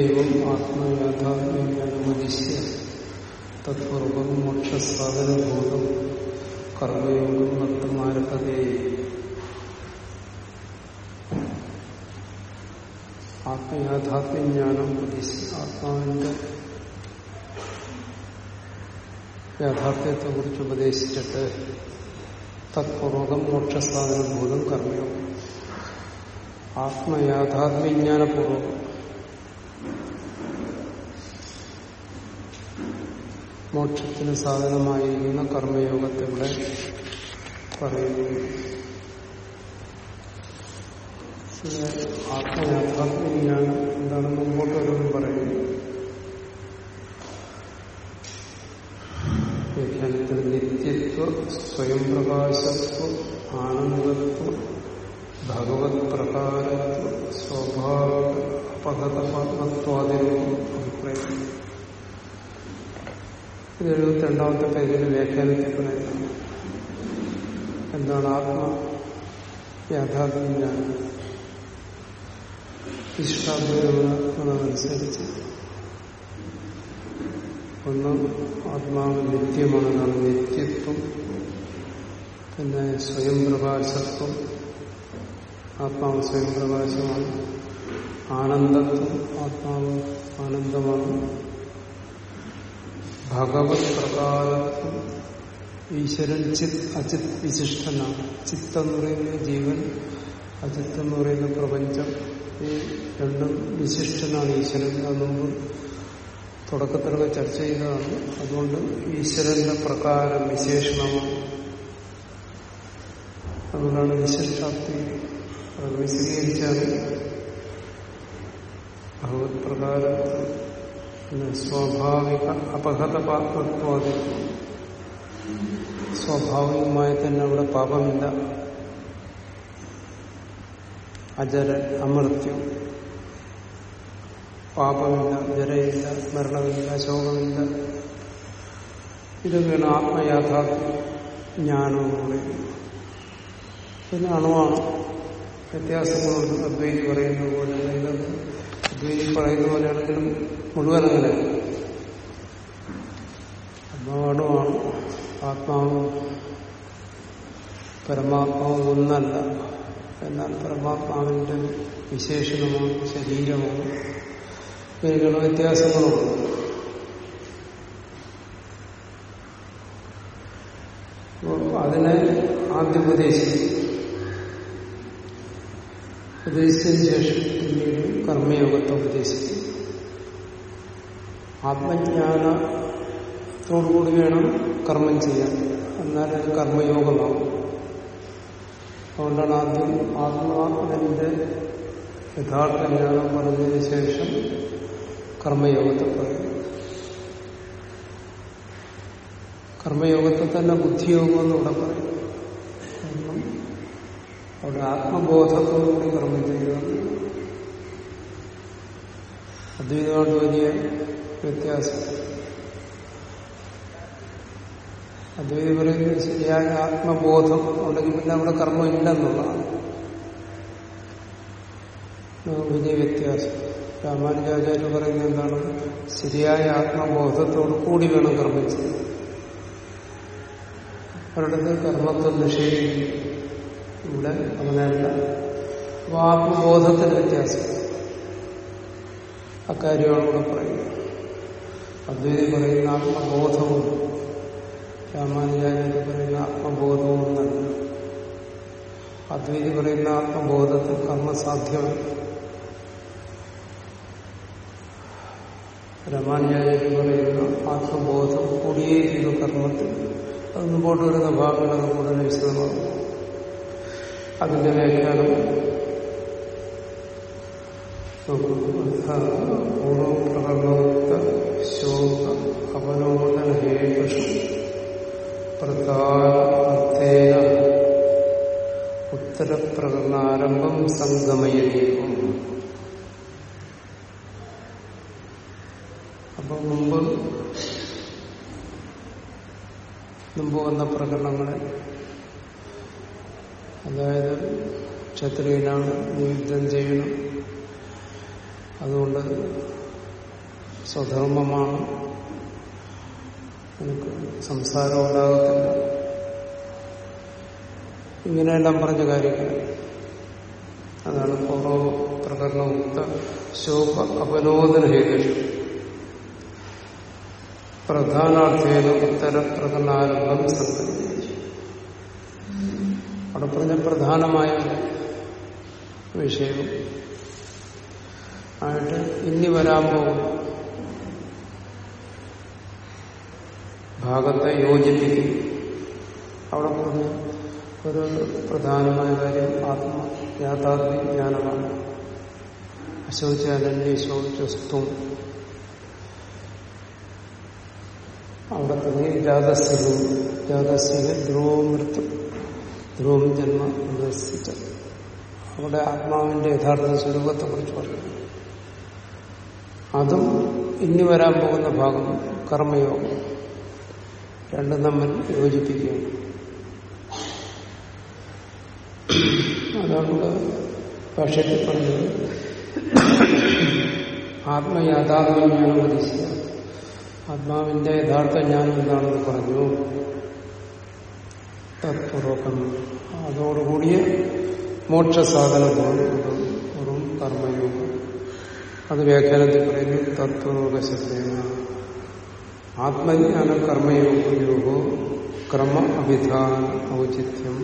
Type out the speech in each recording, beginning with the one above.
ഏവം ആത്മയാഥാത്മ്യനുവദിശ്യ തത്പൂർവം മോക്ഷസാധനബോധം കർമ്മയോഗം നത്തമാരഭതേ ആത്മയാഥാത്മ്യജ്ഞാനം ഉപദേശിച്ച് ആത്മാവിന്റെ യാഥാർത്ഥ്യത്തെക്കുറിച്ച് ഉപദേശിച്ചിട്ട് തത്പൂർവകം മോക്ഷസാധനബോധം കർമ്മയോഗം. ആത്മയാഥാത്മ്യജ്ഞാനപൂർവകം മോക്ഷത്തിന് സാധനമായിരിക്കുന്ന കർമ്മയോഗത്തെ ഇവിടെ പറയുന്നു ആത്മയാഥാത്മ്യജ്ഞാനം എന്താണെന്ന് മുമ്പോട്ട് വരുമെന്ന് പറയുന്നു. വ്യാഖ്യാനത്തിൽ നിത്യത്വ സ്വയം പ്രകാശത്വ ആനന്ദത്വ ഭഗവത് പ്രകാരത്വ സ്വഭാവ അപകതപത്വാദികളും അഭിപ്രായം. ഇത് എഴുപത്തിരണ്ടാമത്തെ പേജിൽ വ്യാഖ്യാനത്തിൽ പറയുന്നത് എന്താണ് ആത്മ? യാഥാർത്ഥ്യം ഇഷ്ടാദ്വൈതമനുസരിച്ച് ഒന്ന് ആത്മാവ് നിത്യമാണെന്നാണ് നിത്യത്വം. പിന്നെ സ്വയം പ്രകാശത്വം ആത്മാവ് സ്വയം പ്രകാശമാണ് ആനന്ദത്വം. ആത്മാവ് ആനന്ദമാണ്. ഭഗവത് പ്രകാരത്വം ഈശ്വരൻ ചിത് അചിത് വിശിഷ്ടനാണ് ചിത്ത് എന്ന് പറയുന്ന ജീവൻ അചിത്ത് എന്ന് പറയുന്ന പ്രപഞ്ചം. ഈ രണ്ടും വിശിഷ്ടനാണ് ഈശ്വരൻ. അത് തുടക്കത്തിലൊക്കെ ചർച്ച ചെയ്തതാണ്. അതുകൊണ്ട് ഈശ്വരന്റെ പ്രകാരം വിശേഷണമാണ്. അതുകൊണ്ടാണ് വിശിഷ്ടാപ്തി അത് വിശദീകരിച്ചാണ്. ഭഗവത് പ്രകാരം സ്വാഭാവിക അപഹത പാപത്വാദി സ്വാഭാവികമായി തന്നെ അവിടെ പാപമില്ല. അജര അമൃത്യം. പാപമില്ല ജരയില്ല മരണമില്ല ശോകമില്ല. ഇതൊക്കെയാണ് ആത്മയാഥാർത്ഥ്യം ജ്ഞാനം എന്ന് പറയുന്നത് പിന്നെ അണുവാണ്. വ്യത്യാസങ്ങളുണ്ട് അദ്വൈതി പറയുന്നത് പോലെ അദ്വൈതി പറയുന്ന പോലെയാണെങ്കിലും മുഴുവൻ അങ്ങനെ അണുവാണ് ആത്മാവും പരമാത്മാവും ഒന്നല്ല. എന്നാൽ പരമാത്മാവിന്റെ വിശേഷണമാണ് ശരീരമോ ഇങ്ങനെയുള്ള വ്യത്യാസങ്ങളുണ്ട് അതിനെ ആദ്യം ഉപദേശിച്ചു ഉപദേശിച്ചതിന് ശേഷം പിന്നീട് കർമ്മയോഗത്തെ ഉപദേശിക്കും. ആത്മജ്ഞാനത്തോടുകൂടി വേണം കർമ്മം ചെയ്യാൻ. എന്നാൽ അത് കർമ്മയോഗമാകും അതുകൊണ്ടാണ് ആദ്യം ആത്മാവിന്റെ യഥാർത്ഥ ജ്ഞാനം പറഞ്ഞതിന് ശേഷം കർമ്മയോഗത്തെ പറയുന്നത്. കർമ്മയോഗത്തെ തന്നെ ബുദ്ധിയോഗം എന്നിവിടെ പറയും കാരണം അവിടെ ആത്മബോധത്തോടുകൂടി കർമ്മം ചെയ്യുക അദ്വൈതമായിട്ട് വലിയ വ്യത്യാസം. അദ്വൈതം പറയുന്നത് ശരിയായ ആത്മബോധം ഉണ്ടെങ്കിൽ പിന്നെ അവിടെ കർമ്മം ഇല്ലെന്നുള്ളതാണ്. വലിയ വ്യത്യാസം. രാമാനുജാചാര്യ പറയുന്നത് എന്താണ്? ശരിയായ ആത്മബോധത്തോട് കൂടി വേണം കർമ്മിച്ചത് അവരുടെ കർമ്മത്തെ നിഷേധിക്കും. ഇവിടെ അങ്ങനെയല്ല അപ്പൊ വ്യത്യാസം. അക്കാര്യമാണ് ഇവിടെ പറയുന്നത്. അദ്വൈതി പറയുന്ന ആത്മബോധവും രാമാനുചാര്യ പറയുന്ന ആത്മബോധവും ഒന്നല്ല. അദ്വൈതി പറയുന്ന ആത്മബോധത്തിൽ കർമ്മസാധ്യമാണ് രാമാനുചാര്യ പറയുന്ന ആത്മബോധം കൂടിയേ ചെയ്തു കർമ്മത്തിൽ. അത് മുമ്പോട്ട് വരുന്ന ഭാഗങ്ങളൊക്കെ കൂടുതൽ വിശദമാകും. അതിന്റെ വ്യാഖ്യാനം. പൂർവപ്രകരണോക്ത ശോക ഉത്തരപ്രകരണാരംഭം സംഗമയതീക്കും അപ്പൊ മുമ്പ് മുമ്പ് വന്ന പ്രകരണങ്ങളെ അതായത് ക്ഷത്രിയനാണ് യുദ്ധം ചെയ്യണം അതുകൊണ്ട് സ്വധർമ്മമാണ്. എനിക്ക് സംസാരം ഉണ്ടാകത്തില്ല. ഇങ്ങനെയെല്ലാം പറഞ്ഞ കാര്യങ്ങൾ. അതാണ് പൂർവ പ്രകടനമുക്ത ശോഭ അപനോദന ഹേതു പ്രധാനാർത്ഥേന ഉത്തര പ്രകടനാരംഭം സംബന്ധിച്ചു അവിടെ പറഞ്ഞ പ്രധാനമായ വിഷയം ആയിട്ട് ഇനി വരാൻ പോകുന്ന. ഭാഗത്തെ യോജിപ്പിക്കും. അവിടെ പറഞ്ഞ ഒരു പ്രധാനമായ കാര്യം ആത്മ യാഥാർത്ഥ്യ ജ്ഞാനമാണ്. അശോചാനന്യ ശോചസ്ത്വം അവിടെ തന്നെ ജാതസ്യ ധ്രുവം മൃത്യു ധ്രുവം ജന്മ നിർദ്ദേശിച്ച അവിടെ ആത്മാവിന്റെ യഥാർത്ഥ സ്വരൂപത്തെ കുറിച്ച് പറയുന്നു. അതും ഇനി വരാൻ പോകുന്ന ഭാഗം കർമ്മയോഗം. രണ്ടും തമ്മിൽ യോജിപ്പിക്കുകയാണ്. അതാണ് ഭാഷയിൽ പറഞ്ഞത് ആത്മയാഥാത്മ്യം ഞാൻ ഉപദേശിക്കുക. ആത്മാവിന്റെ യഥാർത്ഥ ജ്ഞാനം എന്താണെന്ന് പറഞ്ഞു. തത്പൂർവകം അതോടുകൂടിയ മോക്ഷസാധനമാണ് വെറും കർമ്മയോഗം. അത് വ്യാഖ്യാനത്തിൽ പറയുന്നു തത്വശസ്ത്രേന ആത്മജ്ഞാനം കർമ്മയോഗോ ക്രമ അഭിധാന ഔചിത്യം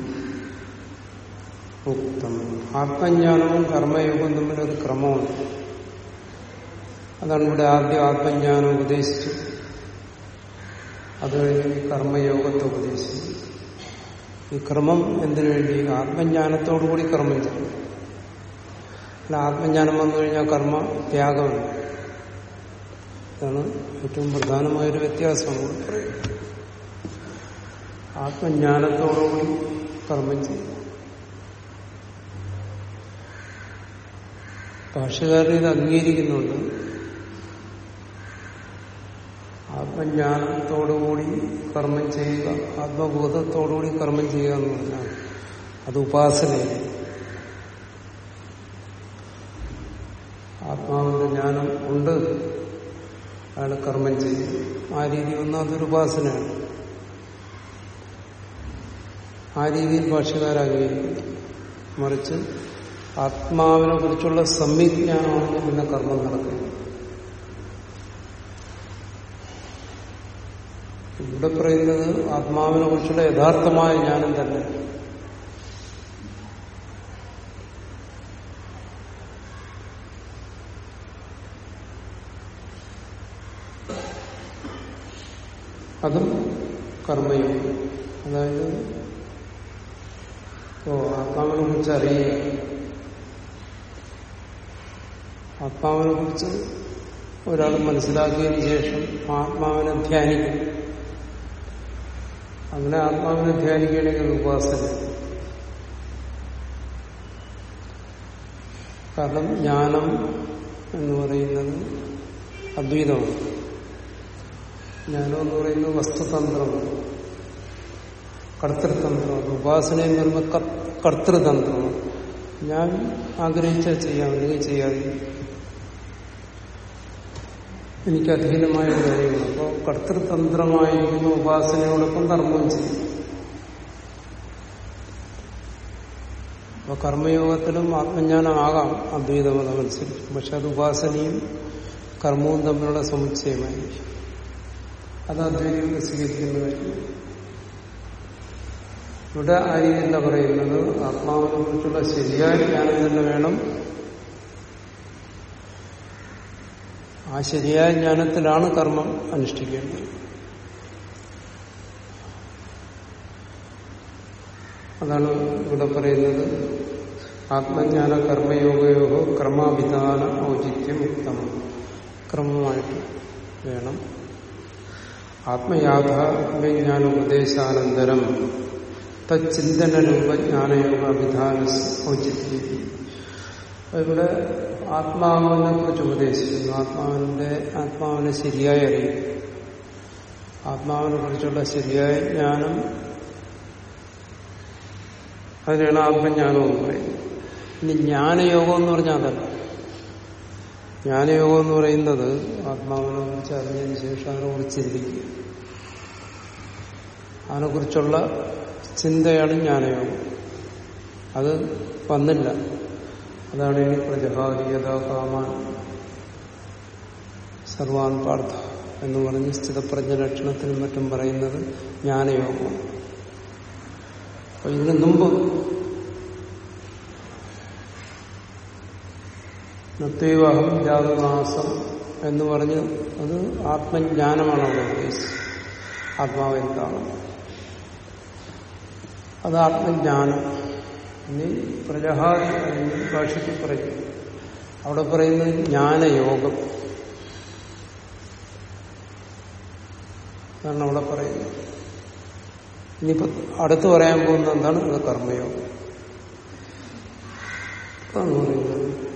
ഉക്തം. ആത്മജ്ഞാനവും കർമ്മയോഗവും തമ്മിലൊരു ക്രമമുണ്ട്. അതാണ് ഇവിടെ ആദ്യം ആത്മജ്ഞാനം ഉപദേശിച്ചു. അത് കഴിഞ്ഞ് കർമ്മയോഗത്തെ ഉപദേശിച്ചു. ഈ ക്രമം എന്തിനു വേണ്ടി? ആത്മജ്ഞാനത്തോടുകൂടി കർമ്മം ചെയ്യും അല്ല ആത്മജ്ഞാനം വന്നു കഴിഞ്ഞാൽ കർമ്മ ത്യാഗമാണ്. ഇതാണ് ഏറ്റവും പ്രധാനമായൊരു വ്യത്യാസം. പറയുന്നത് ആത്മജ്ഞാനത്തോടുകൂടി കർമ്മം ചെയ്യും ഭാഷകാരൻ ഇത് അംഗീകരിക്കുന്നുണ്ട്. ആത്മജ്ഞാനത്തോടുകൂടി കർമ്മം ചെയ്യുക ആത്മബോധത്തോടുകൂടി കർമ്മം ചെയ്യുക എന്ന് പറഞ്ഞാൽ അത് ഉപാസനയാണ് ആത്മാവിന്റെ ജ്ഞാനം ഉണ്ട് അയാൾ കർമ്മം ചെയ്യും. ആ രീതി വന്നാൽ അതൊരു ഉപാസനയാണ്. ആ രീതിയിൽ ഭാഷകാരാഗ്രഹിക്കുന്നു മറിച്ച് ആത്മാവിനെ കുറിച്ചുള്ള സംവിജ്ഞാനമാണ് പിന്നെ കർമ്മം നടക്കുന്നത്. ഇവിടെ പറയുന്നത് ആത്മാവിനെ കുറിച്ചുള്ള യഥാർത്ഥമായ ജ്ഞാനം തന്നെ. അതും കർമ്മയോഗം അതായത് ഓ ആത്മാവിനെ കുറിച്ച് അറിയുക. ആത്മാവിനെ കുറിച്ച് ഒരാൾ മനസ്സിലാക്കിയതിന് ശേഷം ആത്മാവിനെ ധ്യാനിക്കും. അങ്ങനെ ആത്മാവിനെ ധ്യാനിക്കുകയാണെങ്കിൽ ഉപാസന കാരണം ജ്ഞാനം എന്ന് പറയുന്നത് അദ്വൈതമാണ്. ജ്ഞാനം എന്ന് പറയുന്നത് വസ്തുതന്ത്രമാണ് കർത്തൃതന്ത്രമാണ് ഉപാസന എന്ന് പറയുമ്പോൾ കർത്തൃതന്ത്രമാണ് ഞാൻ ആഗ്രഹിച്ചാൽ ചെയ്യാം അല്ലെങ്കിൽ ചെയ്യാതെ എനിക്ക് അധീനമായ ഒരു കാര്യമാണ്. അപ്പോൾ കർത്തൃതന്ത്രമായിരിക്കുന്ന ഉപാസനയോടൊപ്പം കർമ്മം ചെയ്യും. അപ്പൊ കർമ്മയോഗത്തിലും ആത്മജ്ഞാനമാകാം അദ്വൈതമതമനുസരിച്ച് പക്ഷെ അത് ഉപാസനയും കർമ്മവും തമ്മിലുള്ള സമുച്ചയമായിരിക്കും. അത് അദ്വൈതം സ്വീകരിക്കുന്ന ഇവിടെ ആ രീതിയല്ല പറയുന്നത്? ആത്മാവിനെ കുറിച്ചുള്ള ശരിയായ ജ്ഞാനം തന്നെ വേണം. ആ ശരിയായ ജ്ഞാനത്തിലാണ് കർമ്മം അനുഷ്ഠിക്കേണ്ടത്. അതാണ് ഇവിടെ പറയുന്നത്. ആത്മജ്ഞാന കർമ്മയോഗയോ ക്രമാഭിധാന ഔചിത്യം ഉത്തമം ക്രമമായിട്ട് വേണം. ആത്മയാഥാത്മ്യജ്ഞാന ഉപദേശാനന്തരം. തച്ചിന്തന രൂപ ജ്ഞാനയോഗ വിധാന ഔചിത്യം ഇവിടെ ആത്മാവിനെ കുറിച്ച് ഉപദേശിക്കുന്നു ആത്മാവിന്റെ ആത്മാവിനെ ശരിയായി അറിയും. ആത്മാവിനെ കുറിച്ചുള്ള ശരിയായ ജ്ഞാനം അതിനാണ് ആത്മജ്ഞാനം എന്ന് പറയുന്നത്. ഇനി ജ്ഞാനയോഗം എന്ന് പറഞ്ഞാൽ അതല്ല. ജ്ഞാനയോഗം എന്ന് പറയുന്നത് ആത്മാവിനെ കുറിച്ച് അറിഞ്ഞതിന് ശേഷം അതിനെക്കുറിച്ച് ചിന്തിക്കുക അതിനെക്കുറിച്ചുള്ള ചിന്തയാണ് ജ്ഞാനയോഗം. അത് വന്നില്ല. അതാണ് ഇനി പ്രജഹാരിയത കാമാൻ സർവാൻ പാർത്ഥ എന്ന് പറഞ്ഞ് സ്ഥിതപ്രജ്ഞ ലക്ഷണത്തിനും മറ്റും പറയുന്നത് ജ്ഞാനയോഗം. അപ്പൊ ഇതിനു മുമ്പ് നത്വവിവാഹം ജാതമാസം എന്ന് പറഞ്ഞ് അത് ആത്മജ്ഞാനമാണ് ആത്മാവ് എന്താണ്? അത് ആത്മജ്ഞാനം. ഇനി പ്രജഹാരി ഭാഷയ്ക്ക് പറയും. അവിടെ പറയുന്നത് ജ്ഞാനയോഗം. എന്നാണ് അവിടെ പറയുന്നത്. ഇനിയിപ്പോ അടുത്ത് പറയാൻ പോകുന്ന എന്താണ്? അത് കർമ്മയോഗം. അതാണ് പറയുന്നത്.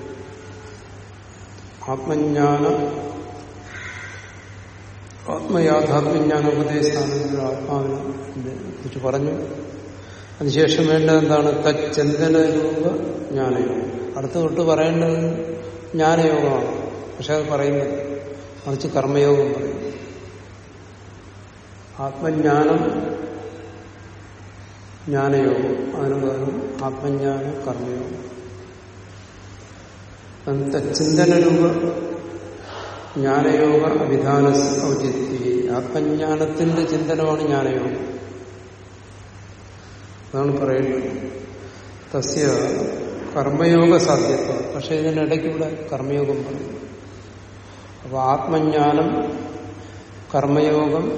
ആത്മജ്ഞാന ആത്മയാഥാത്മജ്ഞാന ഉപദേശാണെങ്കിൽ ആത്മാവിനെ കുറിച്ച് പറഞ്ഞു. അതിനുശേഷം വേണ്ടത് എന്താണ്? തച്ചന്തന രൂപ ജ്ഞാനയോഗം. അടുത്ത തൊട്ട് പറയേണ്ടത് ജ്ഞാനയോഗമാണ്. പക്ഷെ അത് പറയുന്നത് മറിച്ച് കർമ്മയോഗം പറയും. ആത്മജ്ഞാനം ജ്ഞാനയോഗം. അതിനു പകരം ആത്മജ്ഞാനം കർമ്മയോഗം. ചിന്തനരൂപ ജ്ഞാനയോഗ അഭിധാന ഔചിത്യ. ആത്മജ്ഞാനത്തിന്റെ ചിന്തനമാണ് ജ്ഞാനയോഗം. അതാണ് പറയുന്നത്. തസ്യ കർമ്മയോഗ സാധ്യത്വം. പക്ഷെ ഇതിനിടയ്ക്ക് ഇവിടെ കർമ്മയോഗം പറയും അപ്പൊ ആത്മജ്ഞാനം കർമ്മയോഗം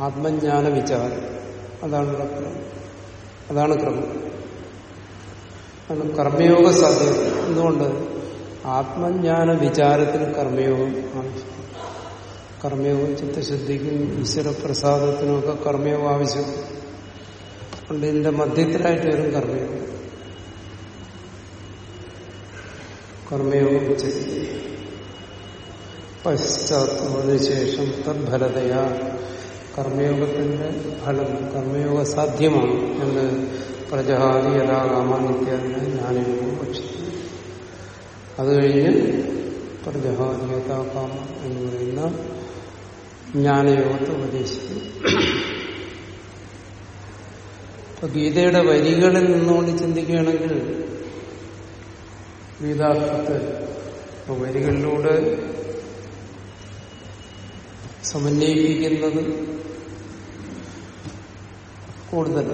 ആത്മജ്ഞാന വിചാരം. അതാണ് പറയുന്നത്. അതാണ് ക്രമം. അതാണ് കർമ്മയോഗ സാധ്യത. എന്തുകൊണ്ട്? ആത്മജ്ഞാന വിചാരത്തിന് കർമ്മയോഗം ആവശ്യം കർമ്മയോഗം ചിത്തശുദ്ധിക്കും ഈശ്വരപ്രസാദത്തിനുമൊക്കെ കർമ്മയോഗം ആവശ്യം അതുകൊണ്ട് ഇതിന്റെ മധ്യത്തിലായിട്ട് വരും കർമ്മയോഗം. കർമ്മയോഗം ചെയ്ത് പശ്ചാത്തലത്തിന് ശേഷം തദ്ഫലതയാ കർമ്മയോഗത്തിന്റെ ഫലം കർമ്മയോഗ സാധ്യമാണ് എന്ന് പ്രജഹാദി യഥാകാമാനിത്യാദിനെ ജ്ഞാനയോഗം ഭക്ഷിക്കുന്നു അത് കഴിഞ്ഞ് പ്രജഹാദി യഥാകാമ എന്ന് പറയുന്ന ജ്ഞാനയോഗത്തെ ഉപദേശിക്കുന്നു. ഇപ്പൊ ഗീതയുടെ വരികളിൽ നിന്നുകൊണ്ട് ചിന്തിക്കുകയാണെങ്കിൽ ഗീതാർത്ഥത്തെ വരികളിലൂടെ സമന്വയിപ്പിക്കുന്നത് കൂടുതൽ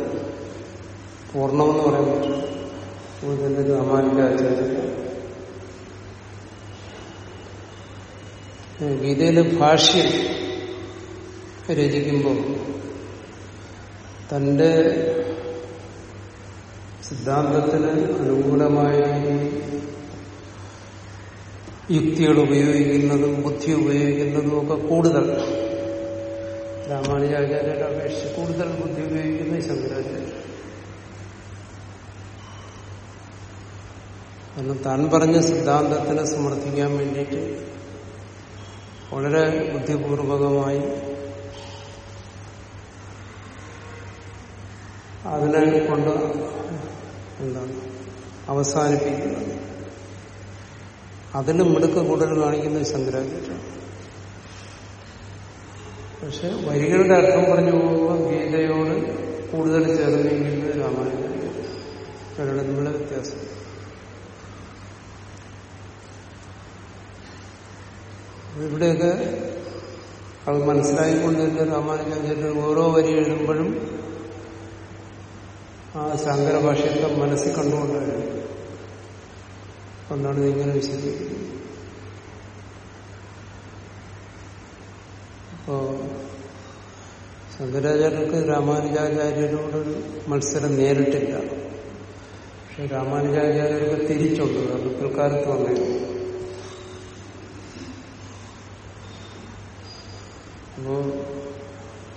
പൂർണമെന്ന് പറയാൻ പറ്റും. കൂടുതൽ രാമാനുജ ആചാര്യ ഗീതയിലെ ഭാഷ്യം രചിക്കുമ്പോൾ തന്റെ സിദ്ധാന്തത്തിന് അനുകൂലമായ യുക്തികൾ ഉപയോഗിക്കുന്നതും ബുദ്ധി ഉപയോഗിക്കുന്നതും ഒക്കെ കൂടുതൽ. രാമാനുജാചാര്യരെ അപേക്ഷിച്ച് കൂടുതൽ ബുദ്ധി ഉപയോഗിക്കുന്ന ശങ്കരാചാര്യ. കാരണം താൻ പറഞ്ഞ സിദ്ധാന്തത്തിനെ സമർത്ഥിക്കാൻ വേണ്ടിയിട്ട് വളരെ ബുദ്ധിപൂർവകമായി അതിനെ കൊണ്ട് എന്താണ്? അവസാനിപ്പിക്കുന്നത്. അതിന് മിടുക്ക് കൂടുതൽ കാണിക്കുന്നത് ശങ്കരാചാര്യ പക്ഷെ വരികളുടെ അർത്ഥം പറഞ്ഞു പോകുമ്പോൾ ഗീതയോട് കൂടുതൽ ചേർന്നെങ്കിലും രാമായണ അവരുടെ വ്യത്യാസം. ഇവിടെയൊക്കെ അത് മനസ്സിലായിക്കൊണ്ട് തന്നെ ഓരോ വരി എഴുതുമ്പോഴും ആ ശങ്കര ഭാഷയൊക്കെ മനസ്സിൽ കണ്ടുകൊണ്ടാണ് എന്നാണ് ഇങ്ങനെ വിശദീകരിക്കുന്നത്. അപ്പോ ശങ്കരാചാര്യർക്ക് രാമാനുജാചാര്യരോട് മത്സരം നേരിട്ടില്ല. പക്ഷെ രാമാനുജാചാര്യർക്ക് തിരിച്ചുണ്ട്. കാരണം പിൽക്കാലത്ത് വന്നിരുന്നു. അപ്പോ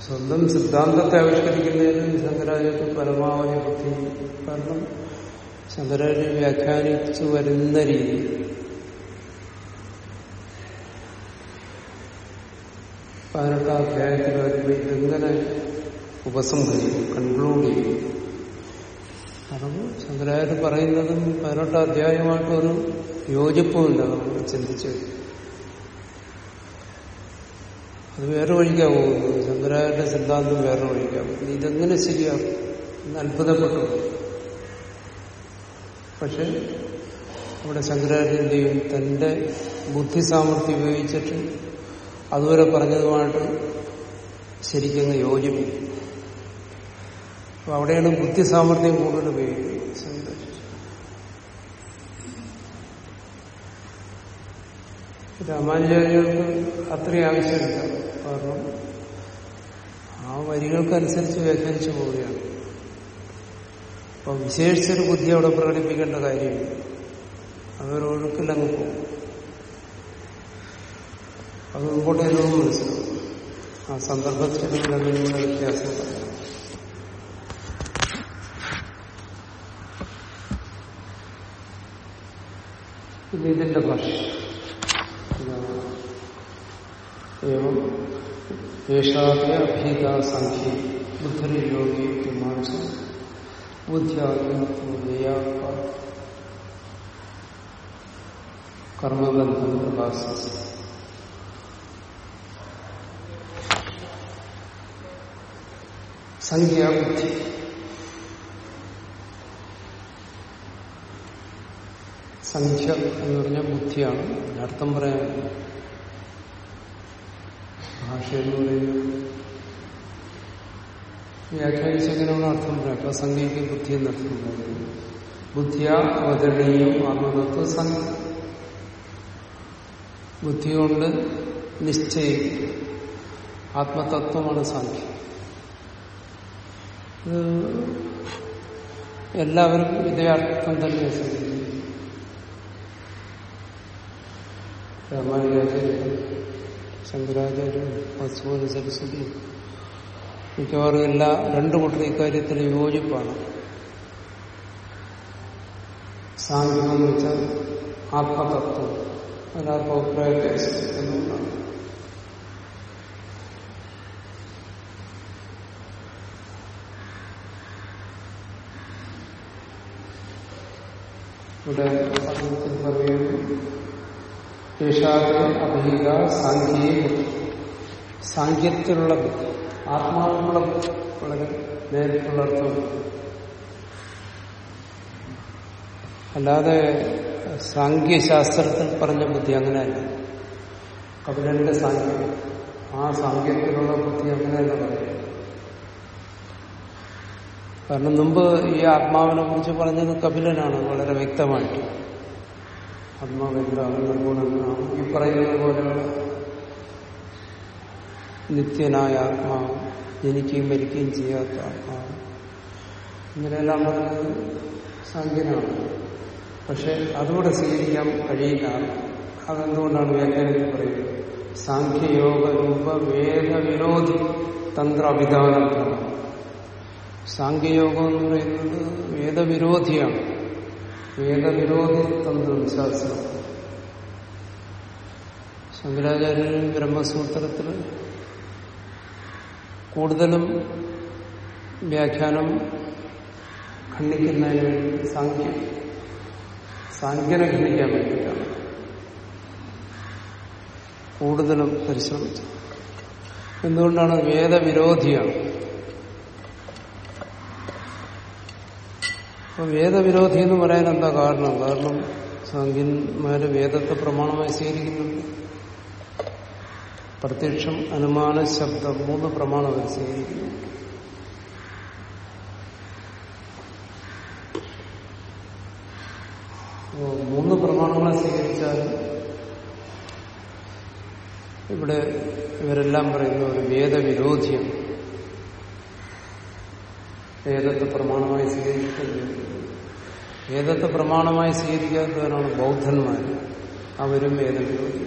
സ്വന്തം സിദ്ധാന്തത്തെ ആവിഷ്കരിക്കുന്നതിന് ശങ്കരാചാര്യ പരമാവധി ബുദ്ധി. കാരണം ശങ്കരാചാര്യ വ്യാഖ്യാനിച്ചു വരുന്ന രീതി. പതിനെട്ടാം അധ്യായത്തിൽ വരുമ്പോൾ ഇതെങ്ങനെ ഉപസംഹരിക്കും കൺക്ലൂഡ് ചെയ്യും? കാരണം ശങ്കരാചാര്യ പറയുന്നതും പതിനെട്ടാം അധ്യായമായിട്ട് ഒരു യോജിപ്പുമില്ല നമ്മൾ ചിന്തിച്ച് അത് വേറെ വഴിക്കാ പോകുന്നത്. ശങ്കരാചാര്യ സിദ്ധാന്തം വേറെ വഴിക്കാ ഇതെങ്ങനെ ശരിയാകും? അത്ഭുതപ്പെട്ടു. പക്ഷെ അവിടെ ശങ്കരാചാര്യന്റെയും തന്റെ ബുദ്ധി സാമർഥ്യം ഉപയോഗിച്ചിട്ട് അതുവരെ പറഞ്ഞതുമായിട്ട് ശരിക്കും യോജിപ്പിക്കും. അപ്പൊ അവിടെയാണ് ബുദ്ധി സാമർഥ്യം കൂടുതൽ ഉപയോഗിക്കുന്നത് ശങ്കരാചാര്യ രാമാനുജാര്യർക്ക് അത്രയും ആവശ്യമില്ല. കാരണം ആ വരികൾക്കനുസരിച്ച് വ്യാഖ്യാനിച്ചു പോവുകയാണ്. അപ്പൊ വിശേഷിച്ചൊരു ബുദ്ധി അവിടെ പ്രകടിപ്പിക്കേണ്ട കാര്യമില്ല. അതൊരൊഴുക്കിലങ്ങ് പോകും. അത് മുമ്പോട്ട് വരുമ്പോൾ മനസ്സിലാവും. ആ സന്ദർഭത്തിൽ അതിനുള്ള വ്യത്യാസം ഇതിന്റെ ഭാഷ ഇതാണ് ഏവം ഏഷാദ്യ അഭീത സംഖ്യ ബുദ്ധരി യോഗി മാംസ ബുദ്ധ്യാത്മ കർമ്മബന്ധം പ്രകാശിച്ചു സംഖ്യാബുദ്ധി സംഖ്യ എന്ന് പറഞ്ഞ ബുദ്ധിയാണ് അർത്ഥം പറയാൻ ഭാഷ എന്ന് പറയുന്നത് വ്യാഖ്യാനിച്ചെങ്ങനെയാണ് അർത്ഥം പറയാം അപ്പൊ സംഖ്യയ്ക്ക് ബുദ്ധി എന്നർത്ഥം പറയുന്നത് ബുദ്ധിയ അവതരണീയം ആത്മതത്വ സംഖ്യ ബുദ്ധി കൊണ്ട് നിശ്ചയിക്കുക ആത്മതത്വമാണ് സംഖ്യ. ഇത് എല്ലാവരും ഇതേ അർത്ഥം തന്നെ സ്വീകരിക്കും രാമാനുജാചാര്യ ശങ്കരാചാര്യ വസുവിന് സരസ്വതി. മിക്കവാറും എല്ലാ രണ്ടു കൂട്ടർ ഇക്കാര്യത്തിൽ യോജിപ്പാണ്. സാങ്കേതികം എന്ന് വെച്ചാൽ ആത്മതത്വം. അതിനകത്ത് ഇവിടെ പറയുന്നു യേശാദ അഭിഹിത സാഖ്യേ സാഖ്യത്തിലുള്ള ആത്മാവിനുള്ള വളരെ നേരിട്ടുള്ള അർത്ഥം അല്ലാതെ സാഖ്യശാസ്ത്രത്തിൽ പറഞ്ഞ ബുദ്ധി അങ്ങനെയല്ല. കപിലന്റെ സാഖ്യം ആ സാഖ്യത്തിലുള്ള ബുദ്ധി അങ്ങനെയല്ല പറയുന്നത് കാരണം മുമ്പ് ഈ ആത്മാവിനെ കുറിച്ച് പറഞ്ഞത് കപിലനാണ് വളരെ വ്യക്തമായിട്ട്. ആത്മാവെന്താണ് നിർഗുണമെന്നാണ് ഈ പറയുന്നത് പോലെയുള്ള നിത്യനായ ആത്മാവ് ജനിക്കുകയും മരിക്കുകയും ചെയ്യാത്ത ആത്മാവ് ഇങ്ങനെയെല്ലാം പറഞ്ഞത് സംഖ്യനാണ് പക്ഷെ അതുകൂടെ സ്വീകരിക്കാൻ കഴിയില്ല. അതെന്തുകൊണ്ടാണ് വ്യാഖ്യാനത്തിൽ പറയുന്നത്? സാഖ്യയോഗ രൂപ വേദവിരോധി തന്ത്ര അഭിധാനം സാഖ്യയോഗം എന്ന് പറയുന്നത് വേദവിരോധിയാണ്. വേദവിരോധി തന്ത്രം ശാസ്ത്രം ബ്രഹ്മസൂത്രത്തിൽ കൂടുതലും വ്യാഖ്യാനം ഖണ്ഡിക്കുന്നതിന് വേണ്ടി സാഖ്യം സാഖ്യനെ ഖണ്ഡിക്കാൻ വേണ്ടിയിട്ടാണ്. കൂടുതലും പരിശ്രമിച്ചത്. എന്തുകൊണ്ടാണ് വേദവിരോധിയാണ്? അപ്പൊ വേദവിരോധി എന്ന് പറയാൻ എന്താ കാരണം? കാരണം സംഖ്യന്മാര് വേദത്തെ പ്രമാണമായി സ്വീകരിക്കുന്നുണ്ട്. പ്രത്യക്ഷം അനുമാന ശബ്ദം മൂന്ന് പ്രമാണം അവർ സ്വീകരിക്കുന്നു. മൂന്ന് പ്രമാണങ്ങളെ സ്വീകരിച്ചാൽ ഇവിടെ ഇവരെല്ലാം പറയുന്ന ഒരു വേദവിരോധിയാണ്. വേദത്തെ പ്രമാണമായി സ്വീകരിക്കുന്നത് വേദത്തെ പ്രമാണമായി സ്വീകരിക്കാത്തവരാണ് ബൗദ്ധന്മാർ. അവരും വേദവിരോധി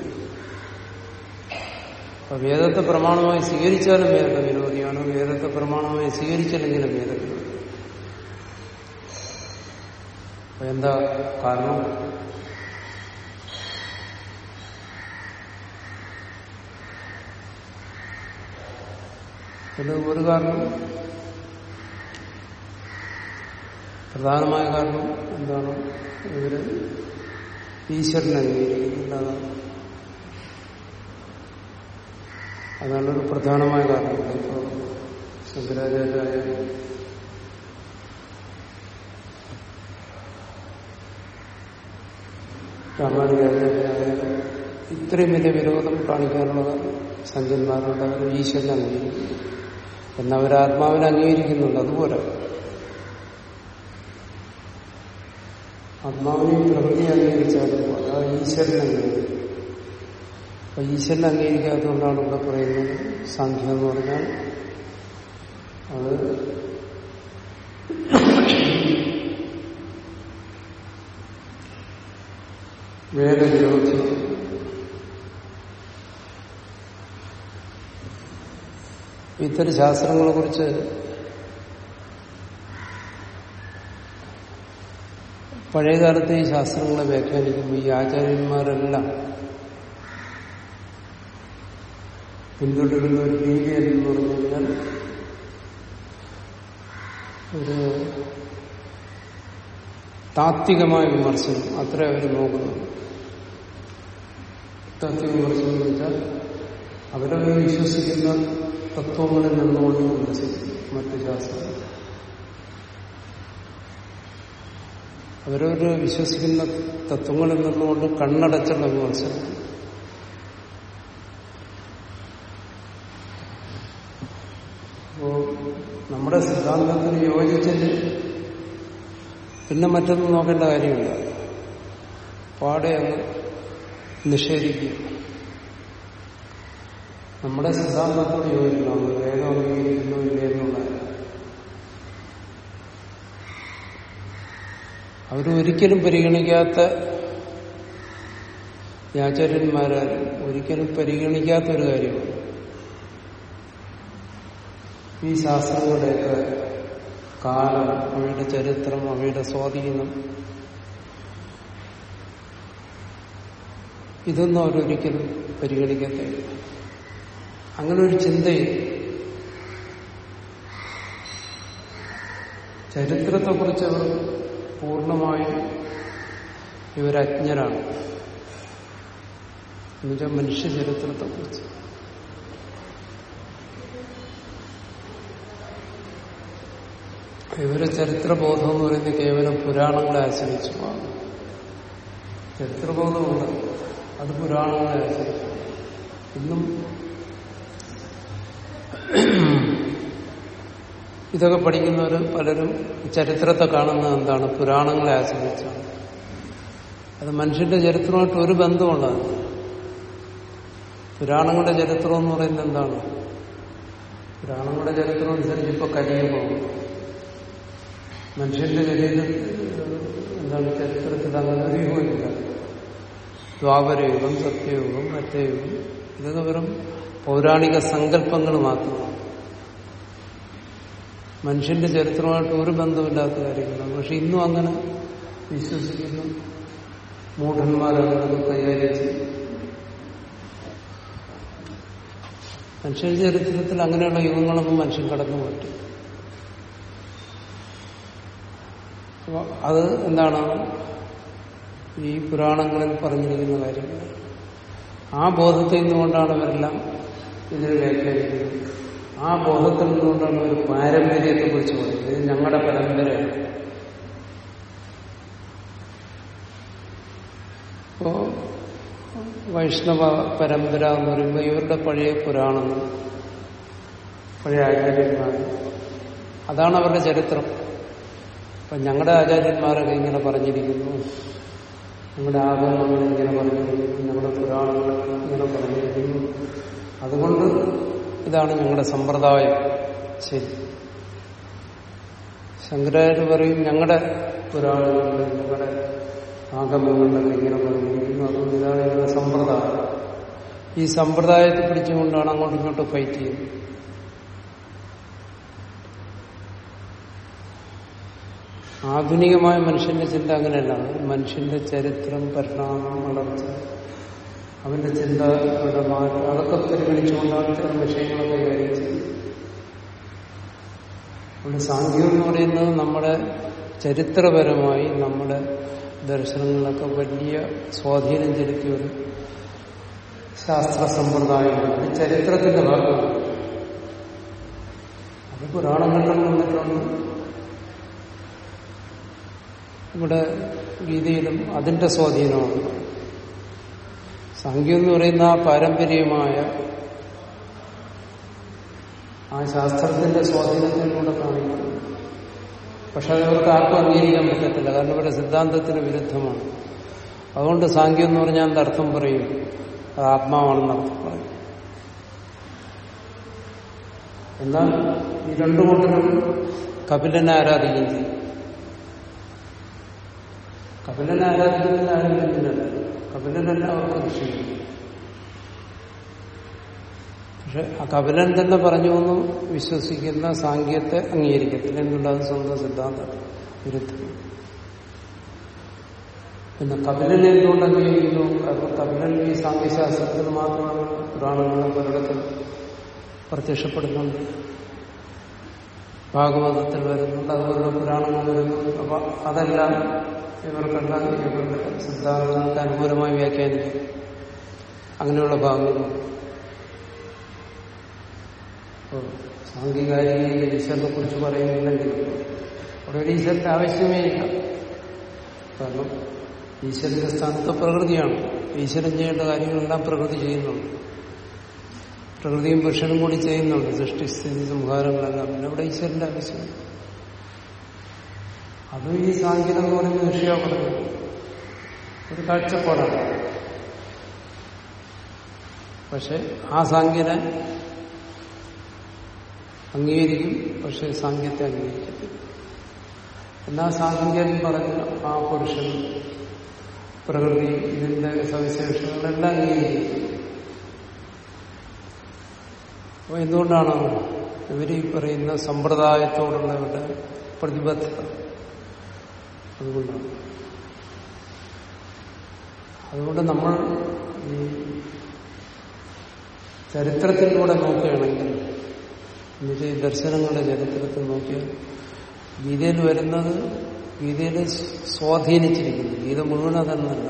അപ്പൊ വേദത്തെ പ്രമാണമായി സ്വീകരിച്ചാലും വേദവിരോധിയാണ് വേദത്തെ പ്രമാണമായി സ്വീകരിച്ചില്ലെങ്കിലും വേദ വിരോധി എന്താ കാരണം? ഒരു കാരണം പ്രധാനമായ കാരണം എന്താണ്? ഇവർ ഈശ്വരനെ അംഗീകരിക്കുന്നില്ല അതാണ് ഒരു പ്രധാനമായ കാരണം. ഇപ്പോൾ ശങ്കരാചാര്യ രാമാനുജാചാര്യ ഇത്രയും വലിയ വിരോധം കാണിക്കാനുള്ള സംഖ്യന്മാരുടെ അവർ ഈശ്വരനെ അംഗീകരിക്കുന്നു. എന്നവരാത്മാവിനെ അംഗീകരിക്കുന്നുണ്ട്. അതുപോലെ ആത്മാവിനെയും പ്രകൃതി അംഗീകരിച്ചാലും പോലെ അത് ഈശ്വരനെ അംഗീകരിക്കും. അപ്പൊ ഈശ്വരനെ അംഗീകരിക്കാത്തതുകൊണ്ടാണ് ഇവിടെ പറയുന്നത് സംഖ്യ എന്ന് പറഞ്ഞാൽ അത് വേദവിരോധി ഇത്തരം ശാസ്ത്രങ്ങളെ കുറിച്ച് പഴയകാലത്തെ ഈ ശാസ്ത്രങ്ങളെ വ്യാഖ്യാനിക്കുമ്പോൾ ഈ ആചാര്യന്മാരെല്ലാം പിന്തുടരുന്ന ഒരു രീതി എന്ന് പറഞ്ഞു കഴിഞ്ഞാൽ ഒരു താത്വികമായ വിമർശനം അത്ര അവർ നോക്കുന്നത് താത്വിക വിമർശനം എന്ന് വെച്ചാൽ അവരവർ വിശ്വസിക്കുന്ന തത്വങ്ങളിൽ നിന്നുകൊണ്ട് വിമർശിക്കും മറ്റു ശാസ്ത്രങ്ങൾ. അവരവർ വിശ്വസിക്കുന്ന തത്വങ്ങളിൽ നിന്നുകൊണ്ട് കണ്ണടച്ചുള്ള മനസ്സിലാക്കും അപ്പോ നമ്മുടെ സിദ്ധാന്തത്തിന് യോജിച്ചിട്ട് പിന്നെ മറ്റൊന്നും നോക്കേണ്ട കാര്യമില്ല. പാടെ അങ്ങ് നിഷേധിക്കുക. നമ്മുടെ സിദ്ധാന്തത്തോട് യോജിക്കണം. വേദം അംഗീകരിക്കുന്നു ഇല്ലേ എന്നുള്ളത് അവരൊരിക്കലും പരിഗണിക്കാത്ത ആചാര്യന്മാരും ഒരിക്കലും പരിഗണിക്കാത്ത ഒരു കാര്യമാണ്. ഈ ശാസ്ത്രങ്ങളുടെയൊക്കെ കാലം അവയുടെ ചരിത്രം അവയുടെ സ്വാധീനം. ഇതൊന്നും അവരൊരിക്കലും പരിഗണിക്കത്തില്ല അങ്ങനെ ഒരു ചിന്തയിൽ ചരിത്രത്തെക്കുറിച്ച് അവർ പൂർണമായും ഇവരജ്ഞരാണ്. എന്നുവെച്ചാൽ മനുഷ്യ ചരിത്രത്തെ കുറിച്ച്. ഇവരെ ചരിത്രബോധം എന്ന് പറയുന്നത് കേവലം പുരാണങ്ങളെ ആശ്രയിച്ചു ചരിത്രബോധമുണ്ട്. അത് പുരാണങ്ങളെ ആശ്രയിച്ചു. ഇന്നും ഇതൊക്കെ പഠിക്കുന്നവർ പലരും ചരിത്രത്തെ കാണുന്നത് എന്താണ്? പുരാണങ്ങളെ ആശ്രയിച്ചാണ്. അത് മനുഷ്യന്റെ ചരിത്രമായിട്ട് ഒരു ബന്ധമുള്ളതാണ് പുരാണങ്ങളുടെ ചരിത്രം എന്ന് പറയുന്നത് എന്താണ്? പുരാണങ്ങളുടെ ചരിത്രം അനുസരിച്ച് ഇപ്പൊ കരിയുമ്പോൾ മനുഷ്യന്റെ ചരിത്രം എന്താണ് ചരിത്രത്തിൽ അങ്ങനെ ഒരു യുഗമില്ല. ദ്വാപരയുഗം സത്യയുഗം മറ്റയുഗം. ഇതൊക്കെ വെറും പൗരാണിക സങ്കല്പങ്ങൾ മാത്രമാണ്. മനുഷ്യന്റെ ചരിത്രമായിട്ട് ഒരു ബന്ധമില്ലാത്ത കാര്യങ്ങളാണ്. പക്ഷെ ഇന്നും അങ്ങനെ വിശ്വസിക്കുന്നു. മൂഢന്മാരങ്ങനെ കൈകാര്യം ചെയ്യും മനുഷ്യ ചരിത്രത്തിൽ അങ്ങനെയുള്ള യുഗങ്ങളൊന്നും മനുഷ്യൻ കടന്നു അപ്പൊ അത് എന്താണ്? ഈ പുരാണങ്ങളിൽ പറഞ്ഞിരിക്കുന്ന കാര്യങ്ങൾ. ആ ബോധത്തിൽ നിന്നുകൊണ്ടാണ് അവരെല്ലാം ഇതിനെ വ്യാഖ്യാനിക്കുന്നത്. ആ ബോധത്തിൽ നിന്നുകൊണ്ടാണ് ഒരു പാരമ്പര്യത്തെ കുറിച്ച് പറയുന്നത്. ഇത് ഞങ്ങളുടെ പരമ്പരയാണ്. ഇപ്പോ വൈഷ്ണവ പരമ്പര എന്ന് പറയുമ്പോൾ ഇവരുടെ പഴയ പുരാണങ്ങൾ പഴയ ആചാര്യന്മാർ അതാണ് അവരുടെ ചരിത്രം. അപ്പൊ ഞങ്ങളുടെ ആചാര്യന്മാരൊക്കെ ഇങ്ങനെ പറഞ്ഞിരിക്കുന്നു. ഞങ്ങളുടെ ആഗമങ്ങൾ ഇങ്ങനെ പറഞ്ഞിരിക്കുന്നു. ഞങ്ങളുടെ പുരാണങ്ങൾ ഇങ്ങനെ പറഞ്ഞിരിക്കുന്നു. അതുകൊണ്ട് ഇതാണ് ഞങ്ങളുടെ സമ്പ്രദായം. ശരി. ശങ്കരാചാര്യ പറയും ഞങ്ങളുടെ പുരാണങ്ങളിൽ ഞങ്ങളുടെ ആഗമങ്ങളിലൊക്കെ ഇങ്ങനെ പറഞ്ഞിരിക്കുന്നു. അതുകൊണ്ട് ഇതാണ് ഞങ്ങളുടെ സമ്പ്രദായം. ഈ സമ്പ്രദായത്തെ പിടിച്ചുകൊണ്ടാണ് അങ്ങോട്ടും ഇങ്ങോട്ടും ഫൈറ്റ് ചെയ്യുന്നത്. ആധുനികമായ മനുഷ്യന്റെ ചിന്ത അങ്ങനെയല്ല. മനുഷ്യന്റെ ചരിത്രം പരിണാമം വളർച്ച അവന്റെ ചിന്ത അവരുടെ മാറ്റം അതൊക്കെ പരിഗണിച്ചുകൊണ്ടാണ് ഇത്തരം വിഷയങ്ങളൊക്കെ കൈകാര്യം ചെയ്യുന്നത്. സാങ്കേതികം എന്ന് പറയുന്നത് നമ്മുടെ ചരിത്രപരമായി നമ്മുടെ ദർശനങ്ങളിലൊക്കെ വലിയ സ്വാധീനം ചെലുത്തിയ ഒരു ശാസ്ത്ര സമ്പ്രദായമാണ്. ചരിത്രത്തിന്റെ ഭാഗമാണ്. അത് പുരാണങ്ങളിലും വന്നിട്ടുണ്ട്. ഇവിടെ ഗീതയിലും അതിന്റെ സ്വാധീനമാണ്. സംഖ്യ എന്ന് പറയുന്ന ആ പാരമ്പര്യമായ ആ ശാസ്ത്രത്തിന്റെ സ്വാധീനത്തിലൂടെ കാണിക്കുന്നു. പക്ഷെ അത് അവർക്ക് ആർക്കും അംഗീകരിക്കാൻ പറ്റത്തില്ല. കാരണം ഇവിടെ സിദ്ധാന്തത്തിന് വിരുദ്ധമാണ്. അതുകൊണ്ട് സാഖ്യം എന്ന് പറഞ്ഞാൽ എന്താ അർത്ഥം പറയും? അത് ആത്മാവാണെന്ന് അർത്ഥം പറയും. എന്നാൽ ഈ രണ്ടു കൂട്ടരും കപിലനെ ആരാധിക്കുകയും ചെയ്യും. കപിലനെ ആരാധിക്കുന്നതിന് ആരും എന്തിനല്ല കപിലനല്ല അവർക്ക് വിഷയം പക്ഷെ ആ കപിലൻ തന്നെ പറഞ്ഞു എന്ന് വിശ്വസിക്കുന്ന സാങ്കേത്യത്തെ അംഗീകരിക്കത്തില്ല എന്നുള്ളത് സ്വന്തം സിദ്ധാന്തം. വിരുദ്ധം. പിന്നെ കപിലനെ എന്തുകൊണ്ട് അംഗീകരിക്കുന്നു അപ്പൊ കപിലൻ ഈ സാങ്കേശാസ്ത്രത്തിൽ മാത്രമാണ് പുരാണങ്ങളും പലയിടത്തും പ്രത്യക്ഷപ്പെടുന്നുണ്ട്. ഭാഗവതത്തിൽ വരുന്നുണ്ട്. അതുപോലെ പുരാണങ്ങൾ വരുന്നുണ്ട്. അപ്പൊ അതെല്ലാം ഇവർക്കെല്ലാം ഇവരുടെ സിദ്ധാന്തങ്ങൾക്ക് അനുകൂലമായി വ്യാഖ്യാനിക്കും. അങ്ങനെയുള്ള ഭാഗങ്ങൾ. സാംഘികാരികയിൽ ഈശ്വരനെ കുറിച്ച് പറയുന്നില്ലെങ്കിൽ അവിടെ ഒരു ഈശ്വരന്റെ ആവശ്യമേ ഇല്ല. കാരണം ഈശ്വരന്റെ സ്ഥാനത്ത് പ്രകൃതിയാണ്. ഈശ്വരൻ ചെയ്യേണ്ട കാര്യങ്ങളെല്ലാം പ്രകൃതി ചെയ്യുന്നുണ്ട്. പ്രകൃതിയും പുരുഷനും കൂടി ചെയ്യുന്നുണ്ട്. സൃഷ്ടിസ്ഥിതി സംഹാരങ്ങളെല്ലാം. പിന്നെ ഇവിടെ ഈശ്വരന്റെ ആവശ്യം. അതും ഈ സാങ്കേതം എന്ന് പറയുന്ന വിഷയമാണ് ഒരു കാഴ്ചപ്പാടാണ്. പക്ഷെ ആ സാങ്കേത അംഗീകരിക്കും പക്ഷെ സാങ്കേത്തെ അംഗീകരിക്കത്തില്ല. എന്നാ സാങ്കേതികം പറഞ്ഞ ആ പുരുഷൻ പ്രകൃതി ഇതിന്റെ സവിശേഷതകളെല്ലാം അംഗീകരിക്കും. അപ്പൊ എന്തുകൊണ്ടാണ് ഇവർ ഈ പറയുന്ന സമ്പ്രദായത്തോടുള്ള ഇവരുടെ പ്രതിബദ്ധത? അതുകൊണ്ടാണ്. അതുകൊണ്ട് നമ്മൾ ഈ ചരിത്രത്തിലൂടെ നോക്കുകയാണെങ്കിൽ എന്നുവെച്ചാൽ ഈ ദർശനങ്ങളുടെ ചരിത്രത്തിൽ നോക്കിയാൽ ഗീതയിൽ വരുന്നത് ഗീതയിൽ സ്വാധീനിച്ചിരിക്കുന്നു. ഗീത മുഴുവൻ അതെന്നല്ല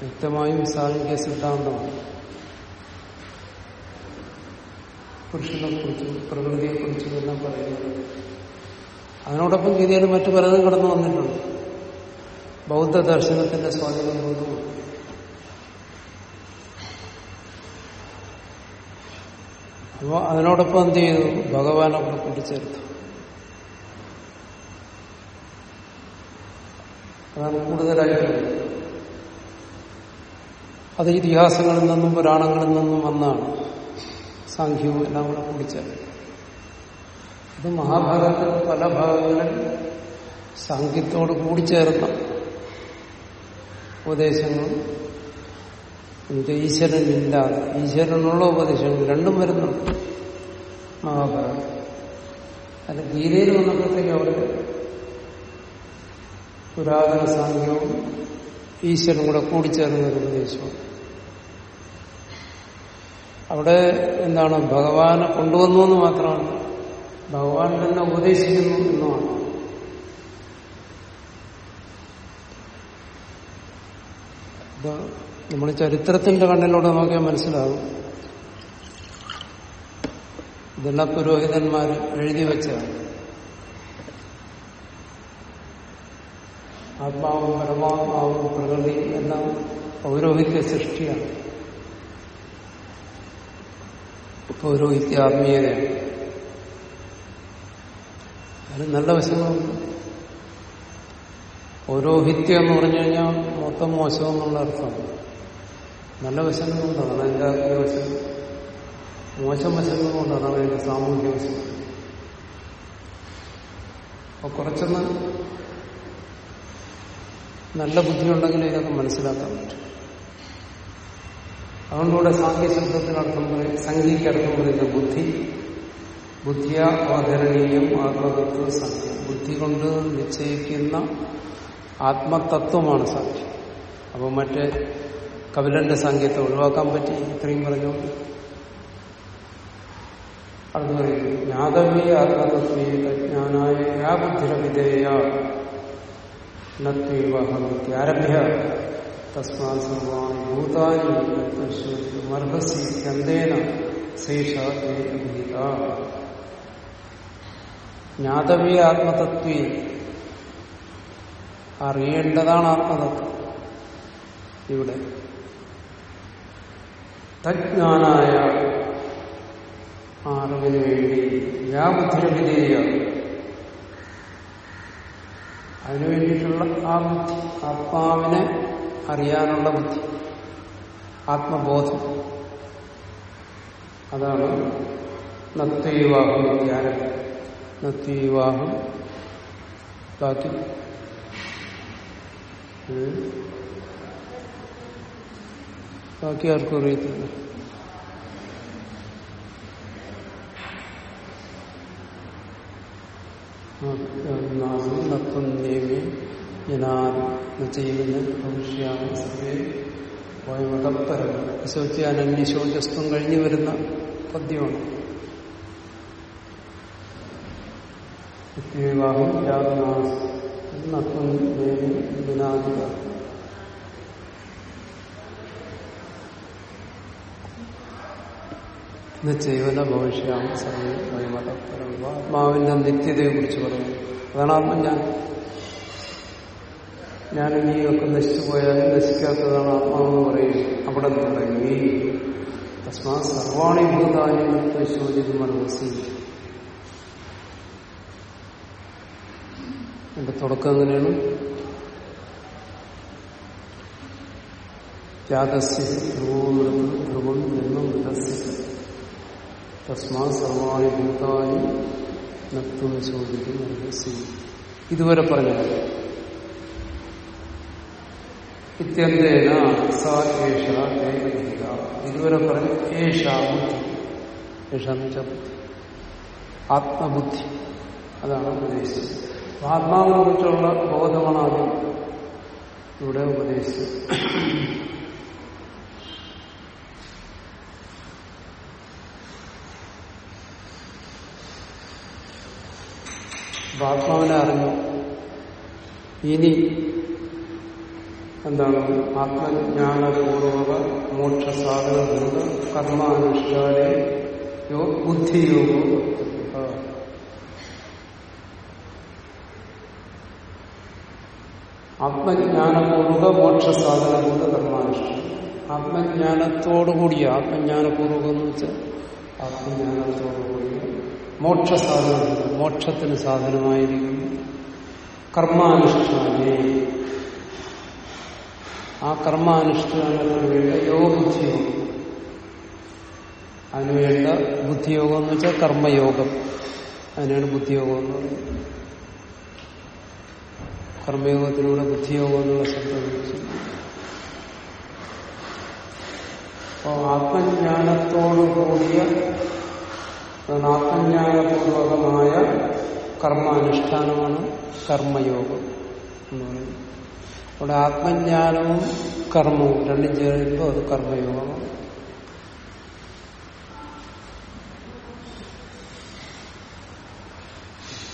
വ്യക്തമായും സാഹിത്യ സിദ്ധാന്തമാണ്. പുരുഷനെ പ്രകൃതിയെക്കുറിച്ചും പ്രകൃതിയെ കുറിച്ചും എല്ലാം പറയുന്നത്. അതിനോടൊപ്പം ഗീതയിൽ മറ്റു പലതും കടന്നു വന്നിട്ടുണ്ട്. ബൗദ്ധ ദർശനത്തിന്റെ സ്വാധീനം കൊണ്ടു. അപ്പോ അതിനോടൊപ്പം എന്ത് ചെയ്തു? ഭഗവാനെ കൂടെ കൂട്ടിച്ചേർത്തു. അതാണ് കൂടുതലായിട്ടുള്ളത് അത് ഇതിഹാസങ്ങളിൽ നിന്നും പുരാണങ്ങളിൽ നിന്നും വന്നാണ് സാഖ്യവും എല്ലാം കൂടെ കൂടിച്ചേർന്നു ഇത് മഹാഭാരത പല ഭാഗങ്ങളിൽ സാഖ്യത്തോട് കൂടിച്ചേർന്ന ഉപദേശങ്ങളും എന്നുവെച്ചാൽ ഈശ്വരനില്ലാതെ ഈശ്വരനുള്ള ഉപദേശങ്ങൾ രണ്ടും വരുന്നുണ്ട് മഹാഭാരതം അത് ഗീതയിൽ വന്നപ്പോഴത്തേക്ക് അവിടെ പുരാതന സാഖ്യവും ഈശ്വരനും കൂടെ കൂടിച്ചേർന്ന ഒരു ഉപദേശമാണ്. അവിടെ എന്താണ് ഭഗവാനെ കൊണ്ടുവന്നു എന്ന് മാത്രമാണ്. ഭഗവാൻ തന്നെ ഉപദേശിക്കുന്നു എന്നുമാണ്. നമ്മൾ ചരിത്രത്തിന്റെ കണ്ണിലൂടെ നോക്കിയാൽ മനസ്സിലാകും ഇതെല്ലാം പുരോഹിതന്മാർ എഴുതി വെച്ചതാണ്. ആത്മാവും പരമാത്മാവും പ്രകൃതി എല്ലാം പൗരോഹിത്യ സൃഷ്ടിയാണ്. പൗരോഹിത്യ ആത്മീയതയാണ് അതിന് നല്ല വശങ്ങളുണ്ട്. പൗരോഹിത്യം എന്ന് പറഞ്ഞു കഴിഞ്ഞാൽ മൊത്തം മോശമെന്നുള്ള അർത്ഥം. നല്ല വശങ്ങളുണ്ട് അതാണ് എന്റെ ആത്മീയ വശം. മോശം വശങ്ങളുണ്ട് അതാണ് അതിന്റെ സാമൂഹ്യ വശം. അപ്പൊ കുറച്ചൊന്ന് നല്ല ബുദ്ധിയുണ്ടെങ്കിൽ ഇതൊക്കെ മനസ്സിലാക്കാൻ പറ്റും. അതുകൊണ്ടിവിടെ സാഖ്യശബ്ദത്തിന് അർത്ഥം പറയും സംഖ്യയ്ക്ക് അർത്ഥം പറയുന്ന ബുദ്ധി. ബുദ്ധിയ ആദരണീയം ആത്മതത്വ സാധ്യം ബുദ്ധി കൊണ്ട് നിശ്ചയിക്കുന്ന ആത്മതത്വമാണ് സാഖ്യം. അപ്പോൾ മറ്റേ കപിലന്റെ സംഖ്യത്തെ ഒഴിവാക്കാൻ പറ്റി ഇത്രയും പറഞ്ഞു അടുത്ത് പറയുന്നു ജ്ഞാതവ്യ ആത്മതത്വീയ ജ്ഞാനായ യാ ആരഭ്യ തസ്മാ സർവാണി ഭൂതാനി മർഹസി ചന്ദേന ശേഷ ജ്ഞാതവ്യ ആത്മതത്വ അറിയേണ്ടതാണ് ആത്മതത്വം ഇവിടെ. തജ്ഞാനായ അറിവിന് വേണ്ടി വ്യാബുദ്ധിരവിധേയ അതിനു വേണ്ടിയിട്ടുള്ള ആ ബുദ്ധി ആത്മാവിനെ അറിയാനുള്ള ബുദ്ധി. ആത്മബോധം. അതാണ് നത്വവിവാഹം ധ്യാനം. നത്വവിവാഹം ഉം. ബാക്കി ആർക്കും അറിയത്തില്ല. നത്വം ദേവി ഭവിഷ്യാമി ശോചസ്ത്വം കഴിഞ്ഞു വരുന്ന പദ്യമാണ് വിവാഹം ജനാദി ചെയ്വന ഭവിഷ്യാം സർവേ വയമതപ്പരം ആത്മാവിന്റെ നിത്യതയെ കുറിച്ച് പറയുന്നു അതാണ് ആത്മജ്ഞാനം ഞാനും ഈ ഒക്കെ നശിച്ചു പോയാലും നശിക്കാത്തതാണ് ആത്മാവെന്ന് പറയും. അവിടെ ഈ തസ്മാ സർവാണി ഭൂതാനി ശോചിത് മനസ്സി എന്റെ തുടക്കം എങ്ങനെയാണ്? ഇതുവരെ പറഞ്ഞ കാര്യം ഇത്യന്തേന സ ഏഷ ഏകവിഹിത ഇതുവരെ പറഞ്ഞു ഏഷ ബുദ്ധി ആത്മബുദ്ധി അതാണ് ഉപദേശിച്ചത് ആത്മാവിനെ കുറിച്ചുള്ള ബോധമാണ് ആദ്യം ഇവിടെ ഉപദേശിച്ചത് ആത്മാവിനെ അറിഞ്ഞു. ഇനി എന്താണ്? ആത്മജ്ഞാനപൂർവക മോക്ഷ സാധനഭൂത കർമാനുഷ്ഠാനെ യോ ബുദ്ധിയോഗോ. ആത്മജ്ഞാനപൂർവക മോക്ഷ സാധനഭൂത കർമാനുഷ്ഠാനം ആത്മജ്ഞാനത്തോടുകൂടിയ ആത്മജ്ഞാനപൂർവകം എന്ന് വെച്ചാൽ ആത്മജ്ഞാനത്തോടുകൂടിയ മോക്ഷ മോക്ഷത്തിന് സാധനമായിരിക്കും. കർമാനുഷ്ഠാനെ. ആ കർമാനുഷ്ഠാനത്തിന് വേണ്ട യോഗബുദ്ധിയോഗം അതിനുവേണ്ട ബുദ്ധിയോഗം എന്ന് വെച്ചാൽ കർമ്മയോഗം. അതിനാണ് ബുദ്ധിയോഗം എന്ന് പറയുന്നത്. കർമ്മയോഗത്തിലൂടെ ബുദ്ധിയോഗം എന്നുള്ള ശബ്ദം അപ്പോൾ ആത്മജ്ഞാനത്തോടു കൂടിയ ആത്മജ്ഞാനപൂർവകമായ കർമാനുഷ്ഠാനമാണ് കർമ്മയോഗം എന്ന് പറയുന്നത്. അവിടെ ആത്മജ്ഞാനവും കർമ്മവും. രണ്ടും ചേരുമ്പോൾ അത് കർമ്മയോഗമാണ്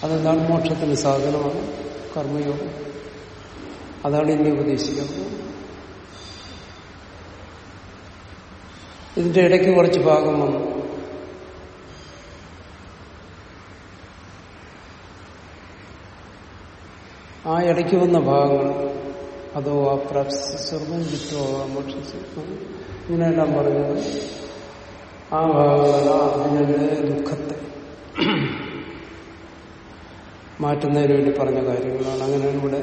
അതെന്താണ് മോക്ഷത്തിന് സാധനമാണ്? കർമ്മയോഗം. അതാണ് ഇനി ഉപദേശിക്കുന്നത്. ഇതിന്റെ ഇടയ്ക്ക് കുറച്ച് ഭാഗം വന്നു. ആ ഇടയ്ക്ക് വന്ന ഭാഗങ്ങൾ അതോ അപ്രാപ്സ്വർഗം ജിത്തോ മോക്ഷം ഇങ്ങനെയെല്ലാം പറഞ്ഞത് ആ ഭാഗങ്ങൾ അർജുനന്റെ ദുഃഖത്തെ മാറ്റുന്നതിന് വേണ്ടി പറഞ്ഞ കാര്യങ്ങളാണ് അങ്ങനെയാണ് ഇവിടെ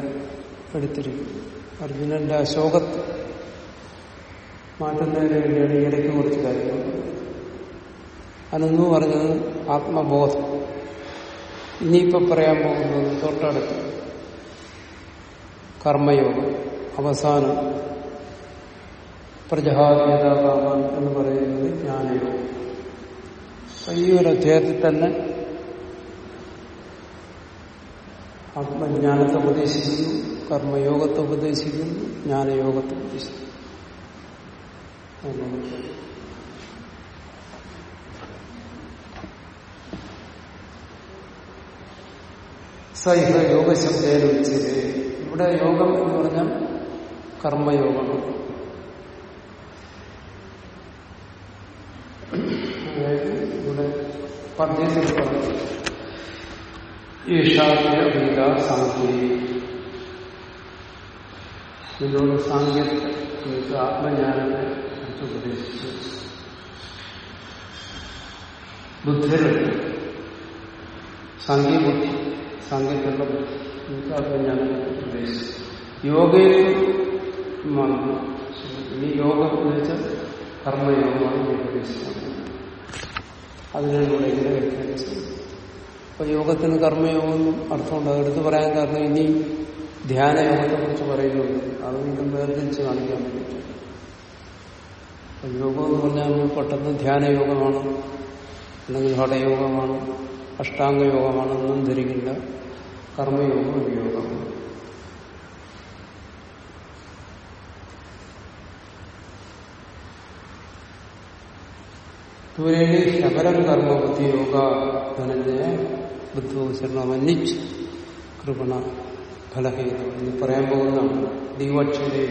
എടുത്തിരിക്കുന്നത്. അർജുനന്റെ അശോകത്തെ മാറ്റുന്നതിന് വേണ്ടിയാണ് ഈ ഇടയ്ക്ക് കുറച്ച് കാര്യങ്ങൾ അതെന്ന് പറഞ്ഞത് ആത്മബോധം. ഇനിയിപ്പോ പറയാൻ പോകുന്നത് തൊട്ടടുത്ത് കർമ്മയോഗം അവസാനം പ്രജഹാവേദാകാമൻ എന്ന് പറയുന്നത് ജ്ഞാനയോഗം ഈ ഒരു അധ്യായത്തിൽ തന്നെ ആത്മജ്ഞാനത്തെ ഉപദേശിക്കുന്നു കർമ്മയോഗത്തെ ഉപദേശിക്കുന്നു ജ്ഞാനയോഗത്തെ ഉപദേശിക്കുന്നു. സൈഹ യോഗശബ്ദേന ഉച്ചതേ ഇവിടെ യോഗം എന്ന് പറഞ്ഞാൽ കർമ്മയോഗമാണ് അതായത് ഇവിടെ പദ്യത്തിൽ പറഞ്ഞു ഈഷാദ്യഗീത സാഖ്യ ഇതിനോട് സാങ്കേതിക ആത്മജ്ഞാനത്തെ ഉപദേശിച്ചു ബുദ്ധിരുണ്ട് സാങ്കേബുദ്ധി സാങ്കേതിക ബുദ്ധി. കുറിച്ച് ഉപദേശിച്ചു യോഗയിൽ ഇനി യോഗം എന്ന് വെച്ചാൽ കർമ്മയോഗമാണ് ഞാൻ ഉദ്ദേശിക്കുന്നത് അതിനുള്ള ഇങ്ങനെ വ്യാഖ്യാനിച്ചത് അപ്പൊ യോഗത്തിന് കർമ്മയോഗമെന്നും അർത്ഥമുണ്ട് അതെടുത്ത് പറയാൻ കാരണം ഇനി ധ്യാനയോഗത്തെ കുറിച്ച് പറയുന്നുണ്ട്. അത് വീണ്ടും വേർതിരിച്ച് കാണിക്കാൻ വേണ്ടിയിട്ട് യോഗം എന്ന് പറഞ്ഞാൽ നമ്മൾ പെട്ടെന്ന് ധ്യാനയോഗമാണ് അല്ലെങ്കിൽ ഹഠയോഗമാണ് അഷ്ടാംഗയോഗമാണെന്നും ധരിക്കില്ല. കർമ്മയോഗം വിയോഗം ദൂരേണി ശബരം കർമ്മബുദ്ധി യോഗ ധനഞ്ജയ ബുദ്ധോശരണമന്യച്ച് കൃപണ ഫലഹേതു എന്ന് പറയാൻ പോകുന്നതാണ് ദീവക്ഷരെ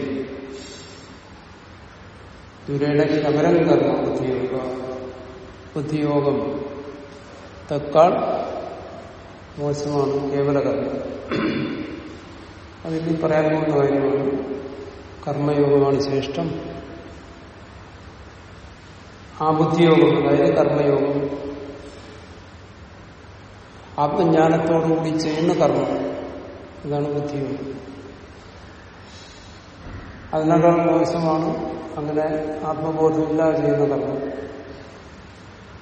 ദുരേണ ശബരം കർമ്മ ബുദ്ധിയോഗ ബുദ്ധിയോഗം തക്കാൾ മോശമാണ് കേവല കർമ്മം അതിൽ പറയാൻ പോകുന്ന കാര്യമാണ് കർമ്മയോഗമാണ് ശ്രേഷ്ഠം. ആ ബുദ്ധിയോഗം അതായത് കർമ്മയോഗം. ആത്മജ്ഞാനത്തോടുകൂടി ചെയ്യുന്ന കർമ്മം. ഇതാണ് ബുദ്ധിയോഗം. അതിനേക്കാൾ മോശമാണ് അങ്ങനെ ആത്മബോധമില്ലാതെ ചെയ്യുന്ന കർമ്മം.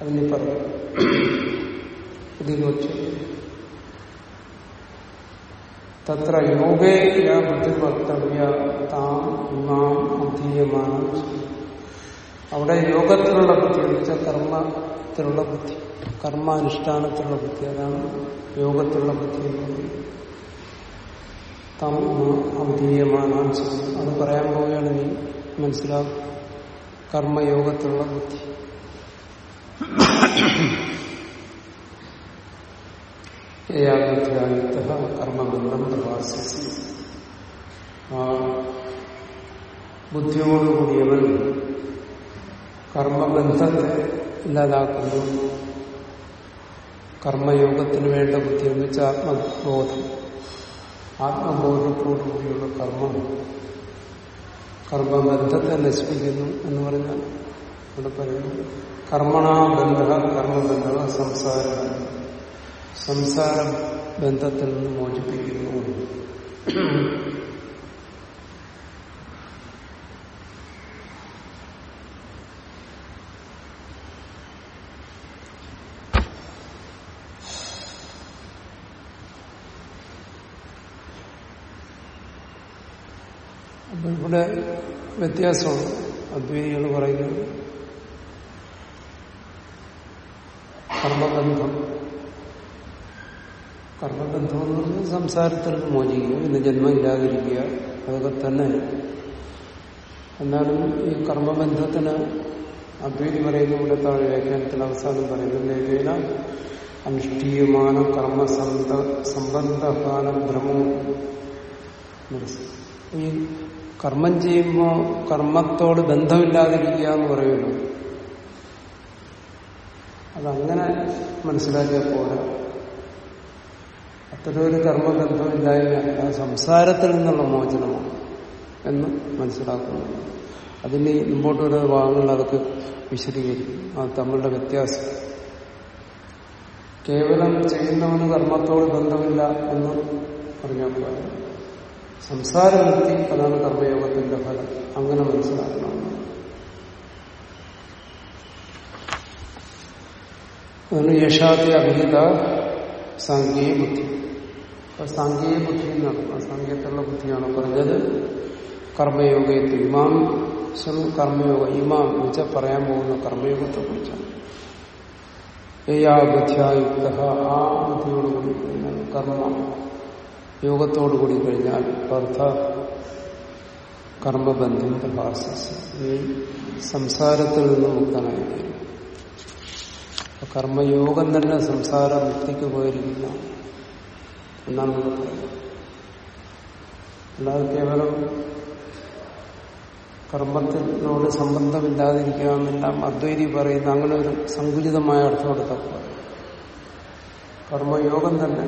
അതിന് പറയും. ഇതിൽ വെച്ച് തത്ര യോഗേ യാ ബുദ്ധി താം ഇമാം ബുദ്ധീയമാണ് അവിടെ യോഗത്തിലുള്ള ബുദ്ധി എന്ന് വെച്ചാൽ കർമ്മത്തിലുള്ള ബുദ്ധി കർമാനുഷ്ഠാനത്തിലുള്ള ബുദ്ധി അതാണ് യോഗത്തിലുള്ള ബുദ്ധി എന്ന് പറയുന്നത്. തം അത് പറയാൻ പോവുകയാണ് നീ മനസ്സിലാക്കും കർമ്മയോഗത്തിലുള്ള ബുദ്ധി. ഏയാഗ്രഹയുക്ത കർമ്മബന്ധം പ്രകാശിച്ച്. ആ ബുദ്ധിയോടുകൂടിയവൻ കർമ്മബന്ധത്തെ ഇല്ലാതാക്കുന്നു. കർമ്മയോഗത്തിന് വേണ്ട ബുദ്ധി എന്ന് വെച്ചാൽ ആത്മബോധം. ആത്മബോധത്തോടുകൂടിയുള്ള കർമ്മം കർമ്മബന്ധത്തെ നശിപ്പിക്കുന്നു എന്ന് പറഞ്ഞാൽ ഇവിടെ പറയുന്നു. കർമ്മണാബന്ധ കർമ്മബന്ധ സംസാര സംസാര ബന്ധത്തിൽ നിന്ന് മോചിപ്പിക്കുന്നു. അപ്പൊ ഇവിടെ വ്യത്യാസമാണ് അദ്വൈതികൾ പറയുന്നത് കർമ്മബന്ധം. കർമ്മബന്ധം എന്ന് പറഞ്ഞാൽ സംസാരത്തിൽ മോചിക്കുക ഇന്ന് ജന്മം ഇല്ലാതിരിക്കുക അതൊക്കെ തന്നെ. എന്നാലും ഈ കർമ്മബന്ധത്തിന് അദ്വൈതി പറയുന്ന കൂടെ താഴെ വ്യാഖ്യാനത്തിൽ അവസാനം പറയുന്നത് ഏകേന അനുഷ്ഠീയമാന കർമ്മസന്ധ സംബന്ധകാല ഭ്രമവും ഈ കർമ്മം ചെയ്യുമ്പോൾ കർമ്മത്തോട് ബന്ധമില്ലാതിരിക്കുക എന്ന് പറയുള്ളൂ അതങ്ങനെ മനസ്സിലാക്കിയാൽ പോരാ. അത്തരമൊരു കർമ്മബന്ധമില്ലായ്മ അത് സംസാരത്തിൽ നിന്നുള്ള മോചനമാണ് എന്ന് മനസ്സിലാക്കുന്നു. അതിന് മുമ്പോട്ട് വരുന്ന ഭാഗങ്ങൾ അതൊക്കെ വിശദീകരിക്കും. അത് തമ്മിലുള്ള വ്യത്യാസം. കേവലം ചെയ്യുന്നവന് കർമ്മത്തോട് ബന്ധമില്ല എന്ന് പറഞ്ഞാൽ പോലെ സംസാരവൃത്തി അതാണ് കർമ്മയോഗത്തിന്റെ ഫലം. അങ്ങനെ മനസ്സിലാക്കണം. അതാണ് യശാതി അഭിഹിത സാങ്കേയ ബുദ്ധി. അപ്പൊ സാങ്കേയ ബുദ്ധി എന്നാണ് സാങ്കേതിലുള്ള ബുദ്ധിയാണ് പറഞ്ഞത്. കർമ്മയോഗത്തിൽ ഇമാം. കർമ്മയോഗ ഇമാം എന്ന് പറയാൻ പോകുന്ന കർമ്മയോഗത്തെ കുറിച്ചാണ് ഏയാ ബുദ്ധിയായുക്ത ആ ബുദ്ധിയോടുകൂടി കർമ്മ യോഗത്തോടു കൂടി കഴിഞ്ഞാൽ അർത്ഥ കർമ്മബന്ധം പ്രഭാസിച്ച് ഈ സംസാരത്തിൽ നിന്ന് മുക്തനായി കർമ്മയോഗം തന്നെ സംസാര മുക്തിക്ക് പോയിരിക്കുന്ന എന്നാണ് നമ്മൾ പറയുന്നത് അല്ലാതെ കേവലം കർമ്മത്തിനോട് സംബന്ധമില്ലാതിരിക്കുക എന്നെല്ലാം അദ്വൈതി പറയുന്ന അങ്ങനെ ഒരു സങ്കുചിതമായ അർത്ഥം എടുത്തപ്പോൾ കർമ്മയോഗം തന്നെ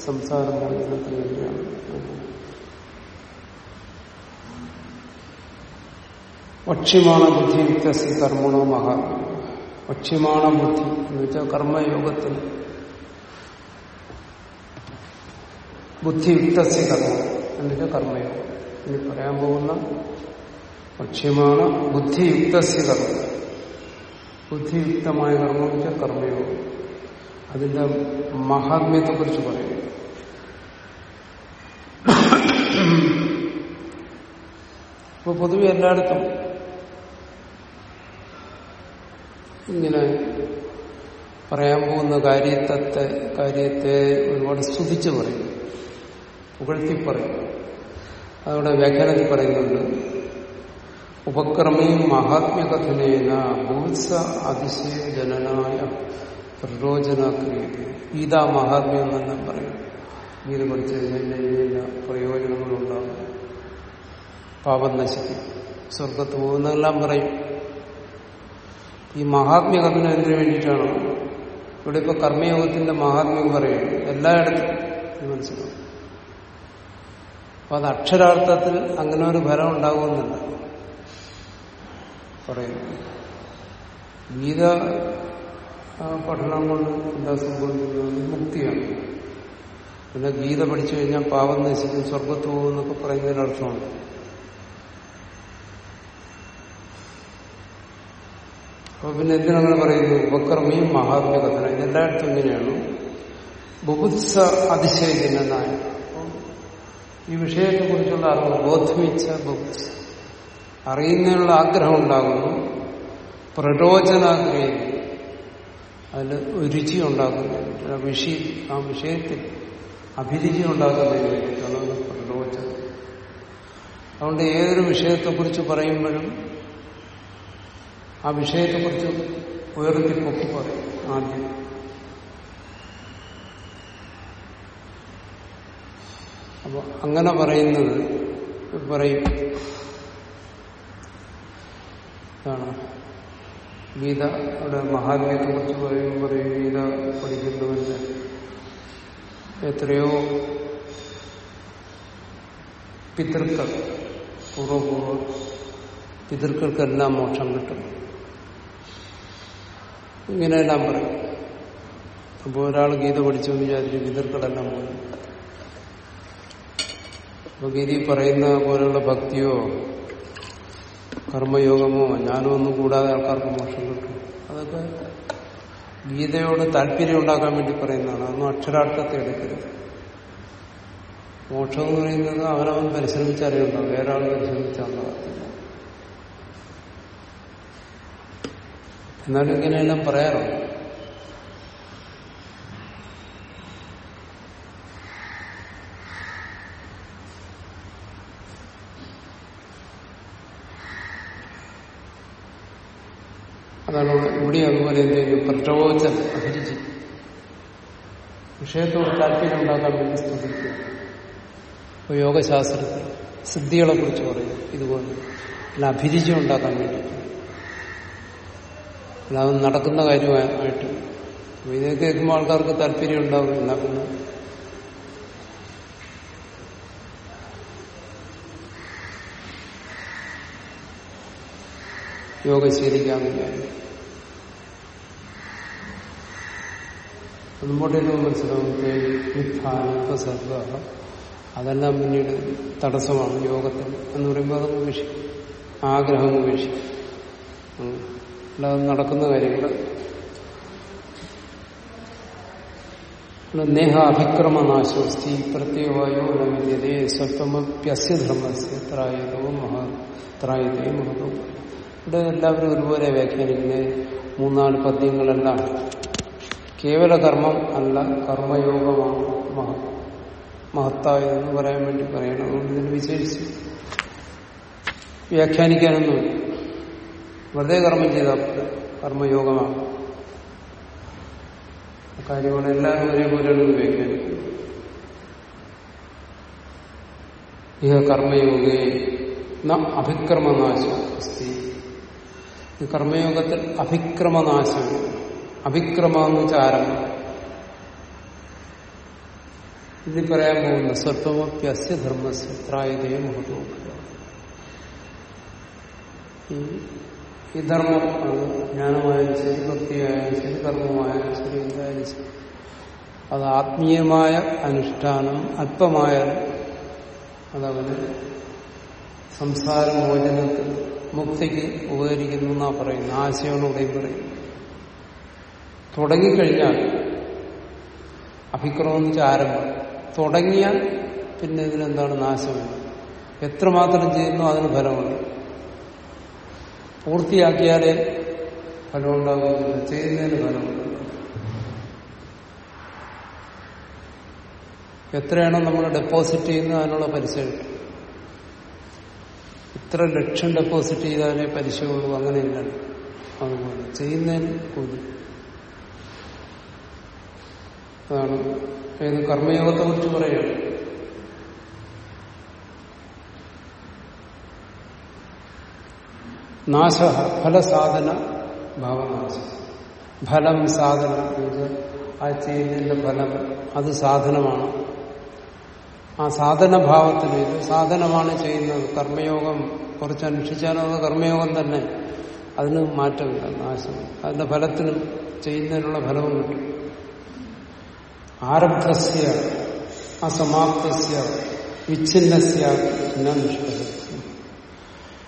സംസാര മോചനത്തിന് വേണ്ടിയാണ്. ബുദ്ധി വ്യത്യസ്ത കർമ്മണോ മഹാ. ഭക്ഷ്യമാണ ബുദ്ധി എന്ന് വെച്ചാൽ കർമ്മയോഗത്തിന് ബുദ്ധിയുക്തസ്യ കർമ്മം എന്നിട്ട് കർമ്മയോഗം ഇനി പറയാൻ പോകുന്ന വക്ഷ്യമാണ് ബുദ്ധിയുക്തസ്യ കർമ്മം ബുദ്ധിയുക്തമായ കർമ്മം വെച്ചാൽ കർമ്മയോഗം. അതിന്റെ മഹാത്മ്യത്തെക്കുറിച്ച് പറയും. ഇപ്പൊ പൊതുവെ എല്ലായിടത്തും ഇങ്ങനെ പറയാൻ പോകുന്ന കാര്യത്തെ കാര്യത്തെ ഒരുപാട് സ്തുതിച്ച് പറയും. പുകഴ്ത്തി പറയും. അതവിടെ വ്യാഖ്യാനത്തിൽ പറയുന്നുണ്ട് ഉപക്രമേ മഹാത്മ്യകഥനേന ഭൂത്സ അതിശയ ജനനായ പ്രരോചനാക്രിയ ഗീതാ മഹാത്മ്യം എന്ന് പറയും. ഗീത പഠിച്ചു കഴിഞ്ഞാൽ പ്രയോജനങ്ങളുണ്ടാകും. പാപം നശിക്കും. സ്വർഗത്ത് പോകുന്നതെല്ലാം പറയും. ഈ മഹാത്മ്യകഥന എന്തിനു വേണ്ടിയിട്ടാണ്? ഇവിടെ ഇപ്പൊ കർമ്മയോഗത്തിന്റെ മഹാത്മ്യം പറയും എല്ലായിടത്തും. മനസ്സിലാവും. അപ്പൊ അത് അക്ഷരാർത്ഥത്തിൽ അങ്ങനെ ഒരു ഫലം ഉണ്ടാകുമെന്നില്ല. പറയുന്നു ഗീത പഠനം കൊണ്ട് എന്താ സംഭവിക്കുന്നത്? മുക്തിയാണ്. പിന്നെ ഗീത പഠിച്ചു കഴിഞ്ഞാൽ പാവം നശിക്കും സ്വർഗത്ത് പോകും എന്നൊക്കെ പറയുന്നതിനർത്ഥമുണ്ട് അപ്പൊ പിന്നെ എന്തിനങ്ങനെ പറയുന്നു ഉപക്രമിയും മഹാത്മ്യ കഥന. ഇതെല്ലായിടത്തും ഇങ്ങനെയാണ്. ബുബുത്സ അതിശയജനനായ ഈ വിഷയത്തെ കുറിച്ചുള്ള അറിവ് ബോധമിച്ച ബുക്സ് അറിയുന്നതിനുള്ള ആഗ്രഹം ഉണ്ടാകുന്നു. പ്രരോചനാഗ്രഹം. അതിൽ രുചി ഉണ്ടാക്കുന്നതിന് വിഷയ ആ വിഷയത്തിൽ അഭിരുചി ഉണ്ടാക്കുന്നതിന് വേണ്ടിയിട്ടാണ് പ്രരോചനം. അതുകൊണ്ട് ഏതൊരു വിഷയത്തെക്കുറിച്ച് പറയുമ്പോഴും ആ വിഷയത്തെക്കുറിച്ച് ഉയർത്തി പൊക്കി പറയും ആദ്യം. അപ്പൊ അങ്ങനെ പറയുന്നത് പറയും. ഇതാണ്. ഗീത അവിടെ മഹാത്മ്യത്തെ കുറിച്ച് പറയും പറയും ഗീത പഠിക്കുന്നവന്റെ എത്രയോ പിതൃക്കൾ പൂർവപൂർവ പിതൃക്കൾക്കെല്ലാം മോക്ഷം കിട്ടും. ഇങ്ങനെയെല്ലാം പറയും. അപ്പോൾ ഒരാൾ ഗീത പഠിച്ചു വിചാരിച്ചു പിതൃക്കളെല്ലാം പോയി. ഗീതി പറയുന്ന പോലെയുള്ള ഭക്തിയോ കർമ്മയോഗമോ ഞാനോ ഒന്നും കൂടാതെ ആൾക്കാർക്ക് മോക്ഷം കിട്ടും. അതൊക്കെ ഗീതയോട് താല്പര്യം ഉണ്ടാക്കാൻ വേണ്ടി പറയുന്നതാണ്. അതൊന്നും അക്ഷരാർത്ഥത്തെ എടുക്കരുത്. മോക്ഷം എന്ന് പറയുന്നത് അവനവൻ പരിശ്രമിച്ചറിയുണ്ടോ വേറെ ആൾ പരിശ്രമിച്ചുണ്ടാകത്തില്ല എന്നാലും ഇങ്ങനെയെല്ലാം പറയാറുണ്ട്. അതാണ് ഇവിടെ അതുപോലെ എന്ത് ചെയ്യും പ്രചോദൻ അഭിരുചി വിഷയത്തോട് താല്പര്യം ഉണ്ടാക്കാൻ വേണ്ടി സ്തുതിക്കും ഇപ്പൊ യോഗശാസ്ത്രത്തിൽ സിദ്ധികളെ കുറിച്ച് പറയും. ഇതുപോലെ അല്ല അഭിരുചി ഉണ്ടാക്കാൻ വേണ്ടിയിട്ട്. അല്ലാതെ നടക്കുന്ന കാര്യമായിട്ട് ഇതൊക്കെ കേൾക്കുമ്പോൾ ആൾക്കാർക്ക് താല്പര്യം ഉണ്ടാവും എന്നാ പിന്നെ യോഗ ശീലിക്കാമെന്ന് മുമ്പോട്ടേക്ക് മനസ്സിലാവും അതെല്ലാം പിന്നീട് തടസ്സമാണ് യോഗത്തിൽ എന്ന് പറയുമ്പോൾ അത് ഉപേക്ഷിക്കും. ആഗ്രഹം ഉപേക്ഷിക്കും. അല്ലാതെ നടക്കുന്ന കാര്യങ്ങൾ നേഹ അഭിക്രമനാശോ പ്രത്യേകമായോ നവിദ്യതേ സ്വൽപ്പമപ്യസ്യ ധർമ്മസ്യ ത്രായതോ മഹാ ത്രായതേ മഹതോ. ഇവിടെ എല്ലാവരും ഒരുപോലെ വ്യാഖ്യാനിക്കുന്നത് മൂന്നാൽ പദ്യങ്ങളെല്ലാം കേവല കർമ്മം അല്ല കർമ്മയോഗമാണ് മഹ മഹത്തായതെന്ന് പറയാൻ വേണ്ടി പറയണം. അതുകൊണ്ട് ഇതിന് വിശേഷിച്ച് വ്യാഖ്യാനിക്കാനൊന്നുമില്ല വെറുതെ കർമ്മം ചെയ്താൽ കർമ്മയോഗമാണ്. കാര്യമാണ് എല്ലാവരും ഒരേപോലെയാണ് വ്യാഖ്യാനിക്കുന്നത്. ഇഹ കർമ്മയോഗേ ന അഭിക്രമനാശം അസ്തി കർമ്മയോഗത്തിൽ അഭിക്രമനാശം അഭിക്രമ എന്ന് വെച്ചാൽ ആരംഭം ഇനി പറയാൻ പോകുന്ന സ്വത്വമപ്യസ്യ ധർമ്മസ്യ ത്രായതേ മഹത്വ ഈ ധർമ്മം ജ്ഞാനമായാലും ശരി ഭക്തിയായാലും ശരി കർമ്മമായാലും ശരി എന്തായാലും ശരി. അത് ആത്മീയമായ അനുഷ്ഠാനം അല്പമായാലും അതവന് സംസാരമോചനത്തിൽ മുക്തിക്ക് ഉപകരിക്കുന്നു എന്നാ പറയുന്നത്. ആശയമാണ് ഇവിടെയും പറയും തുടങ്ങിക്കഴിഞ്ഞാൽ അഭിക്രമം എന്ന് വെച്ചാൽ ആരംഭം. തുടങ്ങിയാൽ പിന്നെ ഇതിനെന്താണ് നാശമില്ല എത്രമാത്രം ചെയ്യുന്നു അതിന് ഫലമുണ്ട്. പൂർത്തിയാക്കിയാലേ ഫലമുണ്ടാകുന്നില്ല ചെയ്യുന്നതിന് ഫലമുണ്ട്. എത്രയാണോ നമ്മൾ ഡെപ്പോസിറ്റ് ചെയ്യുന്നത് അതിനുള്ള പലിശ കിട്ടും. ഇത്ര ലക്ഷം ഡെപ്പോസിറ്റ് ചെയ്താലേ പലിശയുള്ളൂ അങ്ങനെയില്ല. അതുപോലെ ചെയ്യുന്നതിന് കൂലി. അതാണ്. ഏത് കർമ്മയോഗത്തെ കുറിച്ച് പറയുകയാണ് നാശ ഫലസാധന ഭാവനാശം. ഫലം സാധനം ആ ചെയ്യുന്നതിന്റെ ഫലം അത് സാധനമാണ്. ആ സാധനഭാവത്തിന് ഇത് സാധനമാണ് ചെയ്യുന്നത്. കർമ്മയോഗം കുറച്ച് അനുഷ്ഠിച്ചാലും കർമ്മയോഗം തന്നെ. അതിന് മാറ്റമില്ല നാശം അതിന്റെ ഫലത്തിനും ചെയ്യുന്നതിനുള്ള ഫലവും കിട്ടും. ആരബ്ധസ്യ അസമാപ്തസ്യ വിച്ഛിന്നസ്യ നിഷ്കരം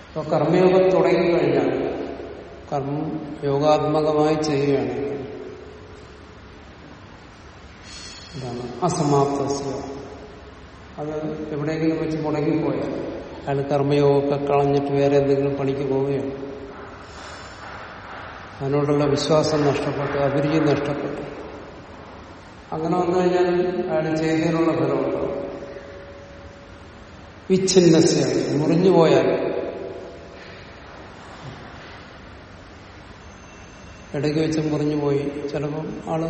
അപ്പൊ കർമ്മയോഗം തുടങ്ങിക്കഴിഞ്ഞാൽ കർമ്മം യോഗാത്മകമായി ചെയ്യുകയാണ്. എന്താണ് അസമാപ്തസ്യ. അത് എവിടെയെങ്കിലും വെച്ച് മുടങ്ങിപ്പോയാൽ അയാൾ കർമ്മയോഗമൊക്കെ കളഞ്ഞിട്ട് വേറെ എന്തെങ്കിലും പണിക്ക് പോവുകയാണ്. അതിനോടുള്ള വിശ്വാസം നഷ്ടപ്പെട്ടു അഭിരുചി നഷ്ടപ്പെട്ടു. അങ്ങനെ വന്നു കഴിഞ്ഞാൽ അയാൾ ചെയ്തതിനുള്ള ഫലമുണ്ടാവും വിച്ഛിന്നസ്യ മുറിഞ്ഞു പോയാൽ ഇടയ്ക്ക് വെച്ച് മുറിഞ്ഞു പോയി. ചിലപ്പം ആൾ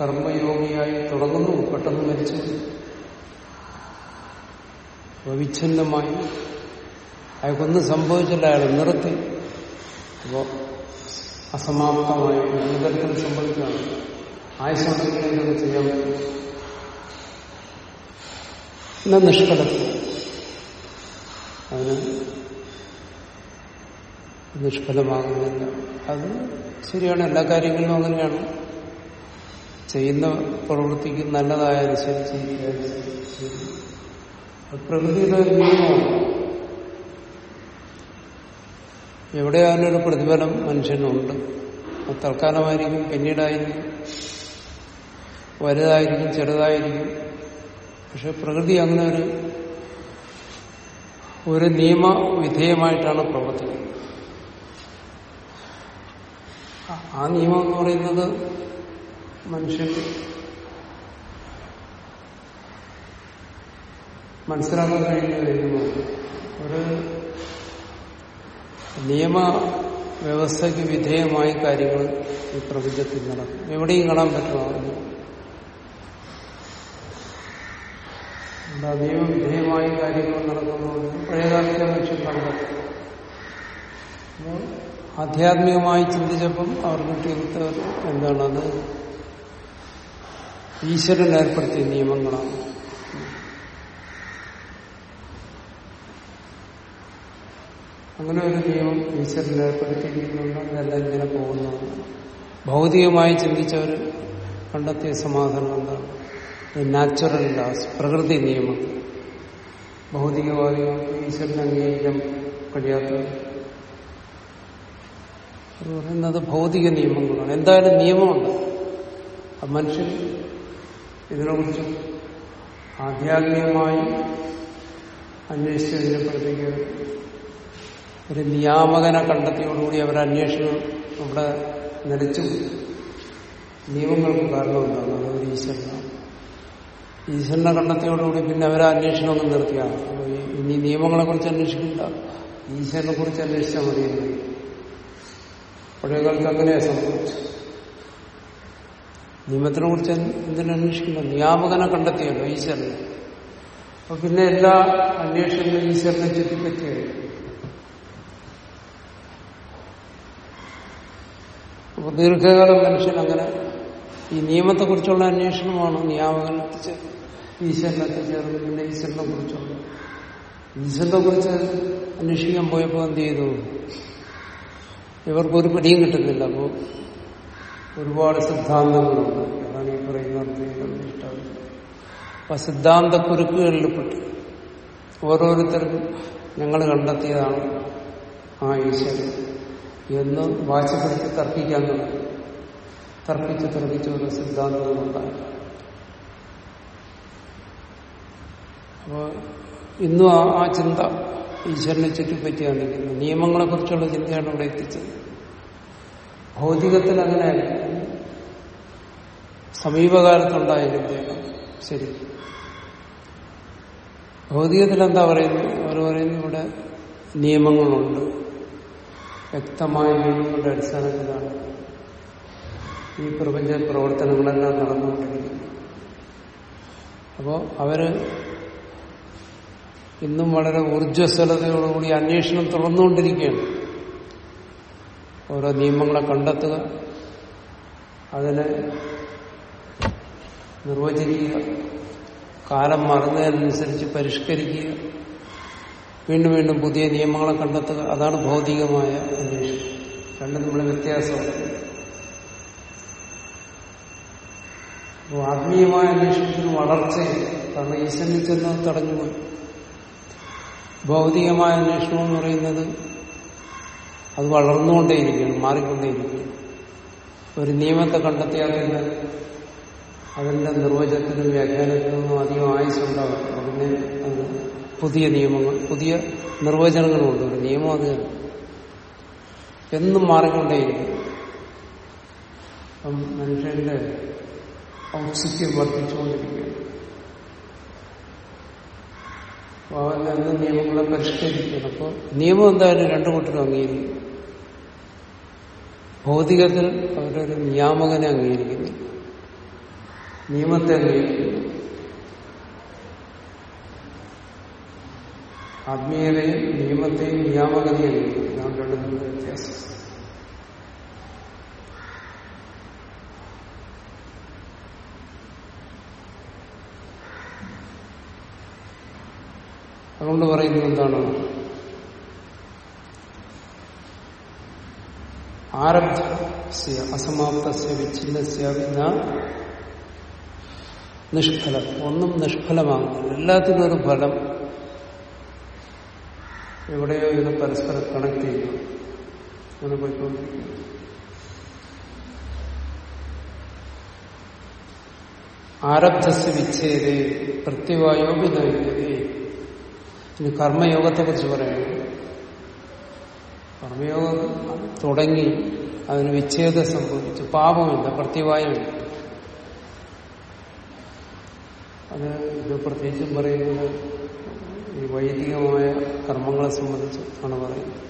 കർമ്മയോഗിയായി തുടങ്ങുന്നു. പെട്ടെന്ന് മരിച്ചു. വിച്ഛിന്നമായി. അയാൾക്കൊന്നും സംഭവിച്ചില്ല. അയാൾ നിർത്തി. അപ്പോ അസമാപ്തമായി. ഈ തരത്തിൽ സംഭവിക്കുകയാണ്. ആയുസുണ്ടെങ്കിൽ എന്തൊക്കെ ചെയ്യാൻ പറ്റും എന്നാ നിഷ്ഫലത്തിൽ. അതിന് നിഷ്ഫലമാകുന്നില്ല. അത് ശരിയാണ്. എല്ലാ കാര്യങ്ങളിലും അങ്ങനെയാണ്. ചെയ്യുന്ന പ്രവൃത്തിക്ക് നല്ലതായാലും ശരി ശരിയായാലും പ്രകൃതിയുടെ ഒരു നിയമമാണ്. എവിടെയായാലും ഒരു പ്രതിഫലം മനുഷ്യനുണ്ട്. അത് തൽക്കാലമായിരിക്കും. പിന്നീടായിരിക്കും വലുതായിരിക്കും ചെറുതായിരിക്കും. പക്ഷെ പ്രകൃതി അങ്ങനെ ഒരു ഒരു നിയമവിധേയമായിട്ടാണ് പ്രവർത്തിക്കുന്നത്. ആ നിയമം എന്ന് പറയുന്നത് മനുഷ്യൻ മനസ്സിലാക്കാൻ കഴിയുന്ന നിയമമാണ്. ഒരു നിയമ വ്യവസ്ഥയ്ക്ക് വിധേയമായി കാര്യങ്ങൾ ഈ പ്രപഞ്ചത്തിൽ നടക്കും. എവിടെയും കാണാൻ പറ്റുമോ എന്താ നിയമവിധേയമായി കാര്യങ്ങൾ നടക്കുന്നു പഴയകാലത്തെ കണ്ടെത്തും അപ്പോൾ ആധ്യാത്മികമായി ചിന്തിച്ചപ്പം അവർക്ക് കിട്ടിയ എന്താണത്? ഈശ്വരൻ ഏർപ്പെടുത്തിയ നിയമങ്ങളാണ്. അങ്ങനെ ഒരു നിയമം ഈശ്വരൻ ഏർപ്പെടുത്തിയിരിക്കുന്നുണ്ട് അതെല്ലാം ഇങ്ങനെ പോകുന്നു ഭൗതികമായി ചിന്തിച്ചവർ കണ്ടെത്തിയ സമാധാനം എന്താണ്? നാച്ചുറൽ ലാസ് പ്രകൃതി നിയമം. ഭൗതികവാദികൾ ഈശ്വരനെ അംഗീകരിക്കാൻ കഴിയാത്ത പറയുന്നത് ഭൗതിക നിയമങ്ങളാണ്. എന്തായാലും നിയമമുണ്ട്. ആ മനുഷ്യൻ ഇതിനെക്കുറിച്ച് ആധ്യാത്മികമായി അന്വേഷിച്ചു കഴിഞ്ഞപ്പോഴത്തേക്ക് ഒരു നിയാമകനെ കണ്ടെത്തിയോടുകൂടി അവരുടെ അന്വേഷണം അവിടെ നിലച്ചു നിയമങ്ങൾക്ക് കാരണമുണ്ടാകുന്നത് അതൊരു ഈശ്വരനാണ്. ഈശ്വരനെ കണ്ടെത്തിയോടുകൂടി പിന്നെ അവരെ അന്വേഷണമൊന്നും അങ്ങ് നിർത്തിയാണ് ഇനി നിയമങ്ങളെ കുറിച്ച് അന്വേഷിക്കണ്ട. ഈശ്വരനെ കുറിച്ച് അന്വേഷിച്ചാൽ മതി. പഴയകാലത്ത് അങ്ങനെയാ സംഭവിച്ചു നിയമത്തിനെ കുറിച്ച് എന്തിനന്വേഷിക്കണം നിയാമകനെ കണ്ടെത്തിയല്ലോ ഈശ്വരനെ. അപ്പൊ പിന്നെ എല്ലാ അന്വേഷണങ്ങളും ഈശ്വരനെ ചുറ്റിപ്പറ്റിയായിരുന്നു അപ്പൊ ദീർഘകാലം മനുഷ്യൻ അങ്ങനെ ഈ നിയമത്തെക്കുറിച്ചുള്ള അന്വേഷണമാണ് നിയാമകൻ എത്തിച്ചേർന്നത്. ഈശ്വരനെ ചേർന്ന് പിന്നെ ഈശ്വരനെ കുറിച്ചുള്ള ഈശ്വരനെ കുറിച്ച് അന്വേഷിക്കാൻ പോയപ്പോൾ എന്ത് ചെയ്തു? ഇവർക്കൊരു പിടിയും കിട്ടുന്നില്ല. അപ്പോൾ ഒരുപാട് സിദ്ധാന്തങ്ങളുണ്ട്. അതാണ് ഈ പറയുന്നത് ഇഷ്ടം അപ്പൊ സിദ്ധാന്ത കുരുക്കുകളിൽ പെട്ടു ഓരോരുത്തർക്കും ഞങ്ങൾ കണ്ടെത്തിയതാണ് ആ ഈശ്വരൻ എന്ന് വാശിപ്പെടുത്തി തർക്കിക്കാൻ തുടങ്ങി. തർക്കിച്ച് തർക്കിച്ച് ഒരു അപ്പോ ഇന്നും ആ ചിന്ത ഈശ്വരനെ ചുറ്റിപ്പറ്റിയാണ് നിൽക്കുന്നത് നിയമങ്ങളെ കുറിച്ചുള്ള ചിന്തയാണ് ഇവിടെ എത്തിച്ചത്. ഭൗതികത്തിൽ അങ്ങനെ സമീപകാലത്തുണ്ടായ ചിന്തയാണ് ശരി. ഭൗതികത്തിൽ എന്താ പറയുന്നത്? അവർ പറയുന്നത് ഇവിടെ നിയമങ്ങളുണ്ട്. വ്യക്തമായ നിയമങ്ങളുടെ അടിസ്ഥാനത്തിലാണ് ഈ പ്രപഞ്ച പ്രവർത്തനങ്ങളെല്ലാം നടന്നുകൊണ്ടിരിക്കുന്നത്. അപ്പോൾ അവർ ഇന്നും വളരെ ഊർജസ്വലതയോടുകൂടി അന്വേഷണം തുടർന്നുകൊണ്ടിരിക്കുകയാണ്. ഓരോ നിയമങ്ങളെ കണ്ടെത്തുക അതിനെ നിർവചിക്കുക കാലം മാറുന്നതിനനുസരിച്ച് പരിഷ്കരിക്കുക വീണ്ടും വീണ്ടും പുതിയ നിയമങ്ങളെ കണ്ടെത്തുക. അതാണ് ഭൗതികമായ അന്വേഷണം. രണ്ടും നമ്മൾ വ്യത്യാസമാണ് ആത്മീയമായ അന്വേഷണത്തിന് വളർച്ചയില്ല. കാരണം ഈശ്വരനിൽ ചെന്ന് തടഞ്ഞുപോയി. ഭൗതികമായ അന്വേഷണം എന്ന് പറയുന്നത് അത് വളർന്നുകൊണ്ടേയിരിക്കുകയാണ് മാറിക്കൊണ്ടേയിരിക്കുകയാണ് ഒരു നിയമത്തെ കണ്ടെത്തിയാൽ അതിന്റെ നിർവചനത്തിനും വ്യാഖ്യാനത്തിനും അധികം ആയുസുണ്ടാവും അതിന് അത് പുതിയ നിയമങ്ങൾ പുതിയ നിർവചനങ്ങളുണ്ട്. ഒരു നിയമം അത് എന്നും മാറിക്കൊണ്ടേയിരിക്കും അപ്പം മനുഷ്യന്റെ ഔത്സിക്യം വർദ്ധിച്ചുകൊണ്ടിരിക്കുകയാണ്. അവൻ അന്ന് നിയമങ്ങളെ പരിഷ്കരിക്കണം അപ്പോൾ നിയമം എന്തായാലും രണ്ടു കൂട്ടരും അംഗീകരിക്കും. ഭൗതികത്തിൽ അവരൊരു നിയാമകനെ അംഗീകരിക്കുന്നു. നിയമത്തെ അംഗീകരിക്കുന്നു. ആത്മീയതയും നിയമത്തെയും നിയാമകതയും അംഗീകരിക്കുന്നു. രണ്ടും വ്യത്യാസം. അതുകൊണ്ട് പറയുന്നത് എന്താണ്? ആരബ്ധ അസമാപ്ത വിച്ഛിന്ന നിഷ്ഫലം. ഒന്നും നിഷ്ഫലമാകുന്നില്ല. എല്ലാത്തിനും ഒരു ഫലം എവിടെയോ ഇത് പരസ്പരം കണക്ട് ചെയ്യുന്നു. അങ്ങനെ പോയിക്കൊണ്ടിരിക്കുന്നു. ആരബ്ധസ് വിച്ഛേദേ പ്രത്യവായോ വിനയതേ ഇനി കർമ്മയോഗത്തെ കുറിച്ച് പറയുന്നു. കർമ്മയോഗം തുടങ്ങി അതിന് വിച്ഛേദം സംഭവിച്ചു. പാപമില്ല പ്രത്യവായമില്ല അത് ഇത് പ്രത്യേകിച്ചും പറയുന്നത് ഈ വൈദികമായ കർമ്മങ്ങളെ സംബന്ധിച്ച് ആണ് പറയുന്നത്.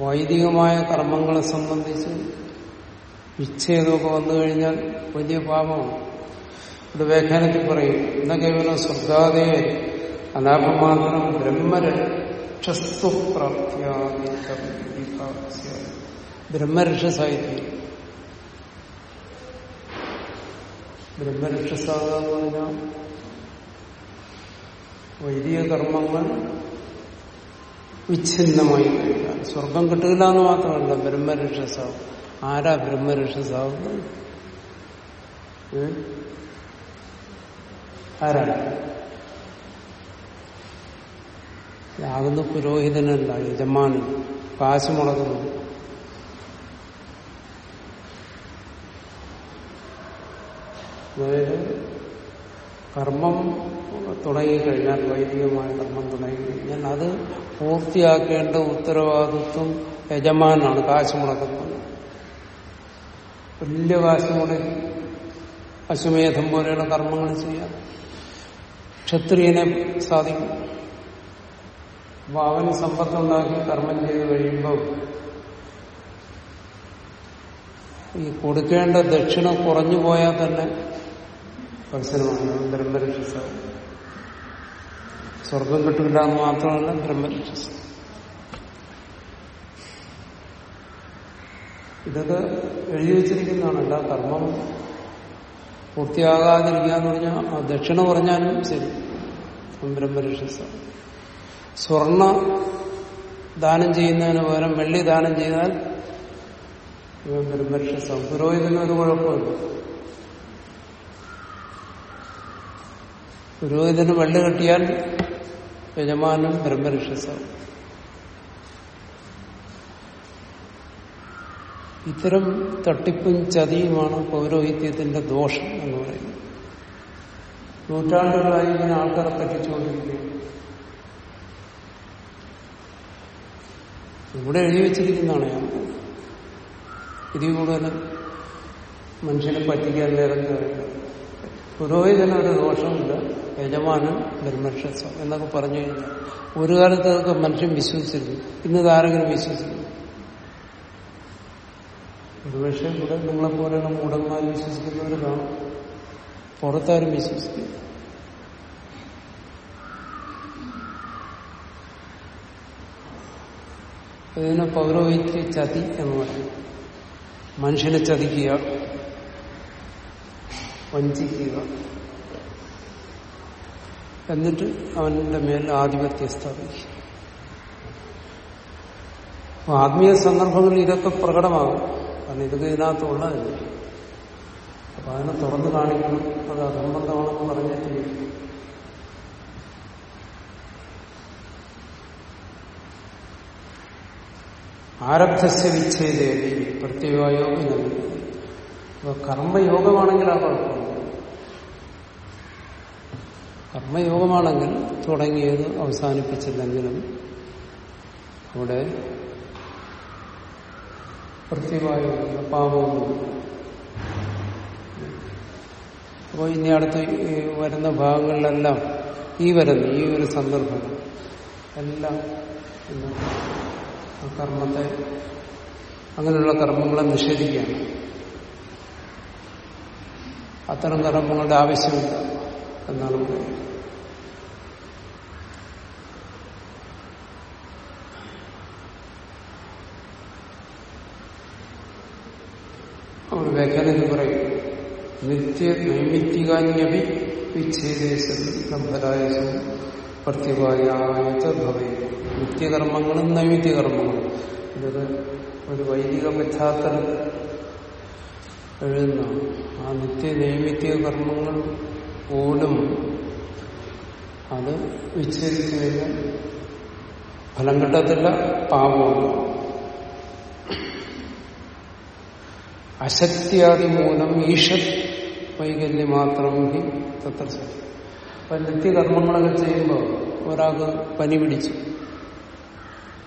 വൈദികമായ കർമ്മങ്ങളെ സംബന്ധിച്ച് വിച്ഛേദമൊക്കെ വന്നു കഴിഞ്ഞാൽ വലിയ പാപമാണ്. ഇവിടെ വ്യാഖ്യാനത്തിൽ പറയും എന്ന കേവലം സ്വർഗാദേ അലാപമാത്രം ബ്രഹ്മരക്ഷസ്തു പ്രാപ്തിയ ബ്രഹ്മരക്ഷസായി ബ്രഹ്മരക്ഷസാകുക എന്ന് പറഞ്ഞാൽ വൈദിക കർമ്മങ്ങൾ വിച്ഛിന്നമായി കഴിഞ്ഞാൽ സ്വർഗം കിട്ടില്ല എന്ന് മാത്രമല്ല ബ്രഹ്മരക്ഷസാവും. ആരാ ബ്രഹ്മരക്ഷസാവുന്നത്? ആരാണ്? ആകുന്ന പുരോഹിതനല്ല യജമാനൻ. കാശ് മുടക്കുന്നു അതായത് കർമ്മം തുടങ്ങിക്കഴിഞ്ഞാൽ വൈദികമായ കർമ്മം തുടങ്ങിക്കഴിഞ്ഞാൽ അത് പൂർത്തിയാക്കേണ്ട ഉത്തരവാദിത്വം യജമാനാണ് കാശ് മുടക്കുന്നത് വലിയ കാശ് മുടക്കി അശ്വമേധം പോലെയുള്ള കർമ്മങ്ങൾ ചെയ്യാം ക്ഷത്രിയനെ സാധിക്കും. അപ്പൊ അവൻ സമ്പത്തുണ്ടാക്കി കർമ്മം ചെയ്ത് കഴിയുമ്പോൾ ഈ കൊടുക്കേണ്ട ദക്ഷിണ കുറഞ്ഞു പോയാൽ തന്നെ മത്സരമാണ്. ബ്രഹ്മരക്ഷസാവും. സ്വർഗം കിട്ടില്ല എന്ന് മാത്രമല്ല ബ്രഹ്മരക്ഷസ്. ഇതൊക്കെ എഴുതി വെച്ചിരിക്കുന്നതാണ്. എല്ലാ കർമ്മം പൂർത്തിയാകാതിരിക്കുക എന്ന് പറഞ്ഞാൽ ദക്ഷിണ കുറഞ്ഞാലും ശരി. ബ്രഹ്മരക്ഷസാണ് സ്വർണ ദാനം ചെയ്യുന്നതിന് പകരം വെള്ളി ദാനം ചെയ്താൽ ഇവൻ ബ്രഹ്മരക്ഷസാണ് പുരോഹിതന് ഒരു കുഴപ്പമില്ല. പുരോഹിതന് വെള്ളി കിട്ടിയാൽ യജമാനും ബ്രഹ്മരക്ഷസാവും ഇത്തരം തട്ടിപ്പും ചതിയുമാണ് പൗരോഹിത്യത്തിന്റെ ദോഷം എന്ന് പറയുന്നത്. നൂറ്റാണ്ടുകളായി ഇങ്ങനെ ആൾക്കാരെ പറ്റിച്ചുകൊണ്ടിരിക്കുകയാണ്. ഇവിടെ എഴുതി വെച്ചിരിക്കുന്നതാണ് ഞാൻ. ഇതിൽ കൂടുതൽ മനുഷ്യനെ പറ്റിക്കാൻ നേരം പുരോഹിതനൊരു ദോഷമില്ല യജമാനൻ ബ്രഹ്മക്ഷസം എന്നൊക്കെ പറഞ്ഞു കഴിഞ്ഞാൽ ഒരു കാലത്ത് അതൊക്കെ മനുഷ്യൻ വിശ്വസിച്ചിരുന്നു. ഇന്ന് ഇതാരെങ്കിലും വിശ്വസിക്കുന്നു? ഒരുപക്ഷെ ഇവിടെ നിങ്ങളെപ്പോലെയുള്ള മൂടന്മാർ വിശ്വസിക്കുന്നവർ കാണും. പുറത്താരും വിശ്വസിക്കും ഇതിനെ പൗരോഹിത്യ ചതി എന്ന് പറയും മനുഷ്യനെ ചതിക്കുക വഞ്ചിക്കുക എന്നിട്ട് അവന്റെ മേൽ ആധിപത്യം സ്ഥാപിക്കുക. ആത്മീയ സന്ദർഭങ്ങളിൽ ഇതൊക്കെ പ്രകടമാകും. കാരണം ഇതൊക്കെ ഇതിനകത്തുള്ളതല്ലേ അപ്പൊ അതിനെ തുറന്നു കാണിക്കണം. അത് അസംബന്ധമാണെന്ന് പറഞ്ഞിട്ടില്ല. ആരബ്ധസ്യ വിച്ഛേദേവി പ്രത്യേകയോഗം അപ്പൊ കർമ്മയോഗമാണെങ്കിൽ ആ കുഴപ്പമില്ല കർമ്മയോഗമാണെങ്കിൽ തുടങ്ങിയത് അവസാനിപ്പിച്ചില്ലെങ്കിലും അവിടെ പ്രത്യേകമായൊന്നുമില്ല പാപമൊന്നുമില്ല അപ്പോൾ ഇനി അടുത്ത് വരുന്ന ഭാഗങ്ങളിലെല്ലാം ഈ വരുന്ന ഈ ഒരു സന്ദർഭം എല്ലാം ആ കർമ്മത്തെ അങ്ങനെയുള്ള കർമ്മങ്ങളെ നിഷേധിക്കുകയാണ്. അത്തരം കർമ്മങ്ങളുടെ ആവശ്യമില്ല എന്നാണ് പറയുന്നത്. അവർ വ്യാഖ്യാനത്തിൽ പറയും നിത്യ നൈമിത്തികാന്യപി വിച്ഛേദേശം ഫലായസും പ്രത്യവായാഭവേ നിത്യകർമ്മങ്ങളും നൈമിത്യകർമ്മങ്ങളും ഇതൊരു ഒരു വൈദിക പശ്ചാത്തലം എഴുതുന്ന ആ നിത്യ നൈമിത്യ കർമ്മങ്ങൾ പോലും അത് വിച്ഛേദിച്ചു കഴിഞ്ഞാൽ ഫലം കിട്ടത്തില്ല പാപമാണ് അശക്തിയാദി മൂലം ഈഷത് വൈകല്യം മാത്രം തത്ര അപ്പൊ നിത്യകർമ്മങ്ങളൊക്കെ ചെയ്യുമ്പോൾ ഒരാൾക്ക് പനി പിടിച്ചു.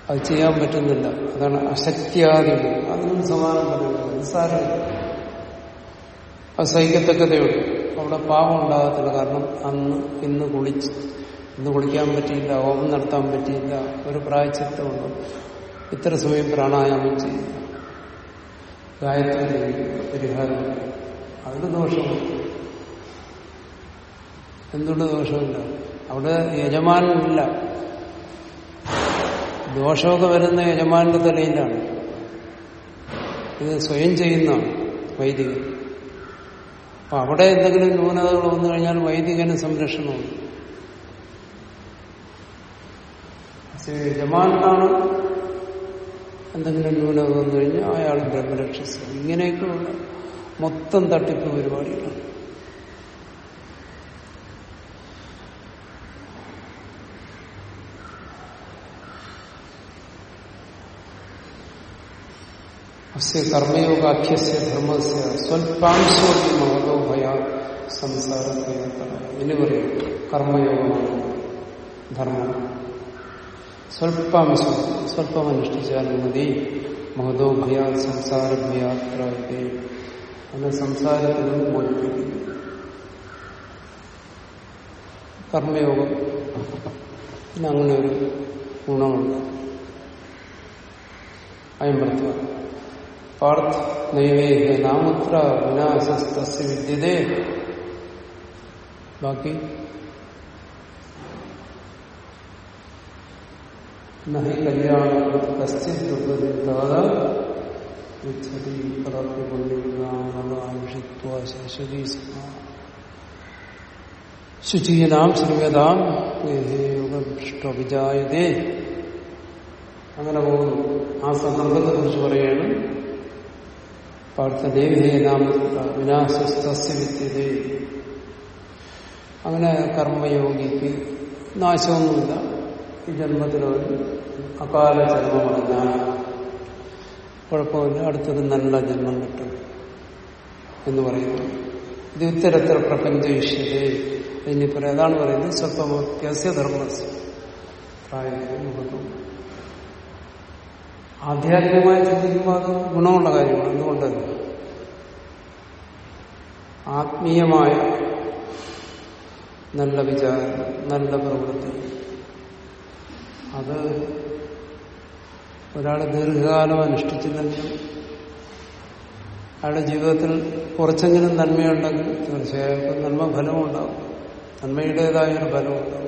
അത് ചെയ്യാൻ പറ്റുന്നില്ല. അതാണ് അശക്തിയാദി അതിനും സമാനം പറയുന്നത് നിസ്സാരമില്ല. അത് സഹിക്കത്തക്കതയുള്ളൂ അവിടെ പാപം ഉണ്ടാകത്തില്ല. കാരണം അന്ന് ഇന്ന് കുളിച്ച് ഇന്ന് കുളിക്കാൻ പറ്റിയില്ല ഹോമം നടത്താൻ പറ്റിയില്ല ഒരു പ്രായച്ചിത്തമുണ്ട്. ഇത്ര സമയം പ്രാണായാമം ചെയ്യുക ഗായത്രി പരിഹാരം. അതിന് ദോഷമുണ്ട് എന്തുകൊണ്ട് ദോഷമില്ല? അവിടെ യജമാനില്ല ദോഷമൊക്കെ വരുന്ന യജമാന്റെ തലയിലാണ്. ഇത് സ്വയം ചെയ്യുന്ന വൈദികൻ. അപ്പൊ അവിടെ എന്തെങ്കിലും ന്യൂനതകൾ വന്നു കഴിഞ്ഞാൽ വൈദികന് സംരക്ഷണമുണ്ട്. യജമാനാണ് എന്തെങ്കിലും ന്യൂനത വന്നു കഴിഞ്ഞാൽ അയാൾ ബ്രഹ്മരക്ഷസ്. ഇങ്ങനെയൊക്കെയുള്ള മൊത്തം തട്ടിപ്പ് പരിപാടികളാണ്. അസ്യ കർമ്മയോഗാഖ്യസ്യ ധർമ്മസ്യ സ്വൽപാംശോപി മഹതോ ഭയാ സംസാരത്തെ ഇനി പറയും കർമ്മയോഗമാണ് ധർമ്മം സ്വൽപാംശം സ്വല്പം അനുഷ്ഠിച്ചാലും മതി മഹതോ ഭയാ സംസാര ഭയാത്രേ അതിനെ സംസാരത്തിൽ നിന്ന് മോചിപ്പിക്കുന്നു കർമ്മയോഗം പിന്നെ അങ്ങനെ ഒരു ഗുണമുണ്ട് അയമ്പർത്ത പാർത്ഥ നൈവേഹ്യ നാമുത്ര വിനാശസ്തസ്യ വിദ്യതേ ബാക്കി നഹി കല്യാണം കശ്ചിത് ദുർഗതിദാത ഗച്ഛതി പദർത്തി കൊണ്ടിരുന്നാമഷിത്വ ശശ്വതി ശുചീനാം ശ്രീയതാം യോഗവിജായതേ അങ്ങനെ പോകുന്നു ആ സന്ദർഭത്തെ കുറിച്ച് പറയുകയാണ് പാർത്ഥദേവേ നാമ വിനാശസ്തസ്യ വിദ്യതേ. അങ്ങനെ കർമ്മയോഗിക്ക് നാശമൊന്നുമില്ല. ഈ ജന്മത്തിലൊരു അകാല ജന്മമടഞ്ഞാൽ കുഴപ്പമില്ല. അടുത്തത് നല്ല ജന്മം കിട്ടും എന്ന് പറയുന്നു. ഇത് ഇത്തരത്തിൽ പ്രപഞ്ചയിഷ്യതേ ഇനി പറയാം അതാണ് പറയുന്നത് സ്വല്പമത്യാസ്യ ധർമ്മസ്യ. പ്രായം ആധ്യാത്മികമായി ചിന്തിക്കുമ്പോൾ അത് ഗുണമുള്ള കാര്യമാണ്. എന്തുകൊണ്ട് ആത്മീയമായ നല്ല വിചാരം നല്ല പ്രവൃത്തി. അത് ഒരാൾ ദീർഘകാലം അനുഷ്ഠിച്ചില്ലെങ്കിൽ അയാളുടെ ജീവിതത്തിൽ കുറച്ചെങ്കിലും നന്മയുണ്ടെങ്കിൽ തീർച്ചയായും നന്മ ഫലമുണ്ടാവും നന്മയുടേതായ ഒരു ഫലമുണ്ടാവും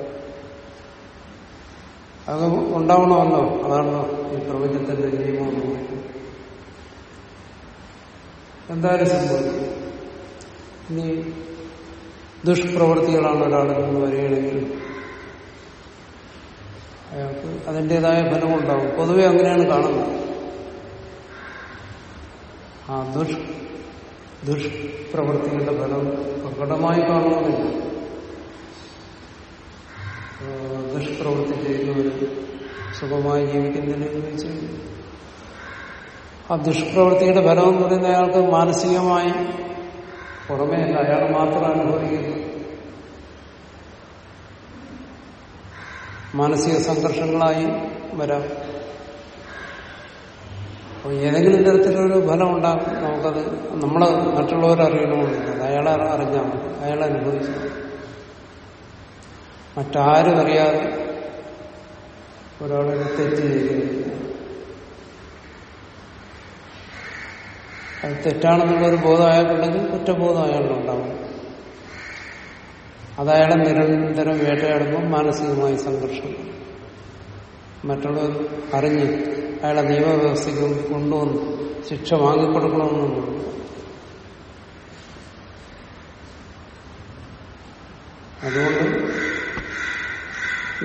അത് ഉണ്ടാവണമല്ലോ അതാണല്ലോ. ഈ പ്രപഞ്ചത്തിന്റെ നിയമം എന്തായാലും സംഭവിക്കും ഇനി ദുഷ്പ്രവൃത്തികളാണ് ഒരാളിൽ നിന്ന് വരികയാണെങ്കിൽ അയാൾക്ക് അതിന്റെതായ ഫലമുണ്ടാവും പൊതുവെ അങ്ങനെയാണ് കാണുന്നത്. ആ ദുഷ് ദുഷ്പ്രവൃത്തികളുടെ ഫലം പ്രകടമായി കാണുന്നില്ല ദുഷ്പ്രവൃത്തി ചെയ്യുന്നവർ സുഖമായി ജീവിക്കുന്നില്ലെന്ന് വെച്ച് ആ ദുഷ്പ്രവൃത്തിയുടെ ഫലം എന്ന് പറയുന്ന അയാൾക്ക് മാനസികമായി പുറമേ അല്ല അയാൾ മാത്രം അനുഭവിക്കുന്നു. മാനസിക സംഘർഷങ്ങളായി വരാം. അപ്പോൾ ഏതെങ്കിലും തരത്തിലൊരു ഫലം ഉണ്ടാക്കും നമുക്കത് നമ്മൾ മറ്റുള്ളവരറിയണമെന്നില്ല അയാളെ അറിഞ്ഞാൽ മതി അയാളെ അനുഭവിച്ചു മറ്റാരും അറിയാതെ ഒരാളൊരു തെറ്റ് ചെയ്തിരിക്കുന്നു. അത് തെറ്റാണെന്നുള്ളൊരു ബോധം അയാൾക്കുണ്ടെങ്കിൽ കുറ്റബോധം അയാളുണ്ടാവും അയാളെ നിരന്തരം വേട്ടയാടുമ്പോൾ മാനസികമായി സംഘർഷം. മറ്റുള്ളവർ അറിഞ്ഞ് അയാളെ നിയമവ്യവസ്ഥയ്ക്ക് കൊണ്ടുവന്ന് ശിക്ഷ വാങ്ങിക്കൊടുക്കണമെന്നുണ്ട്. അതുകൊണ്ട്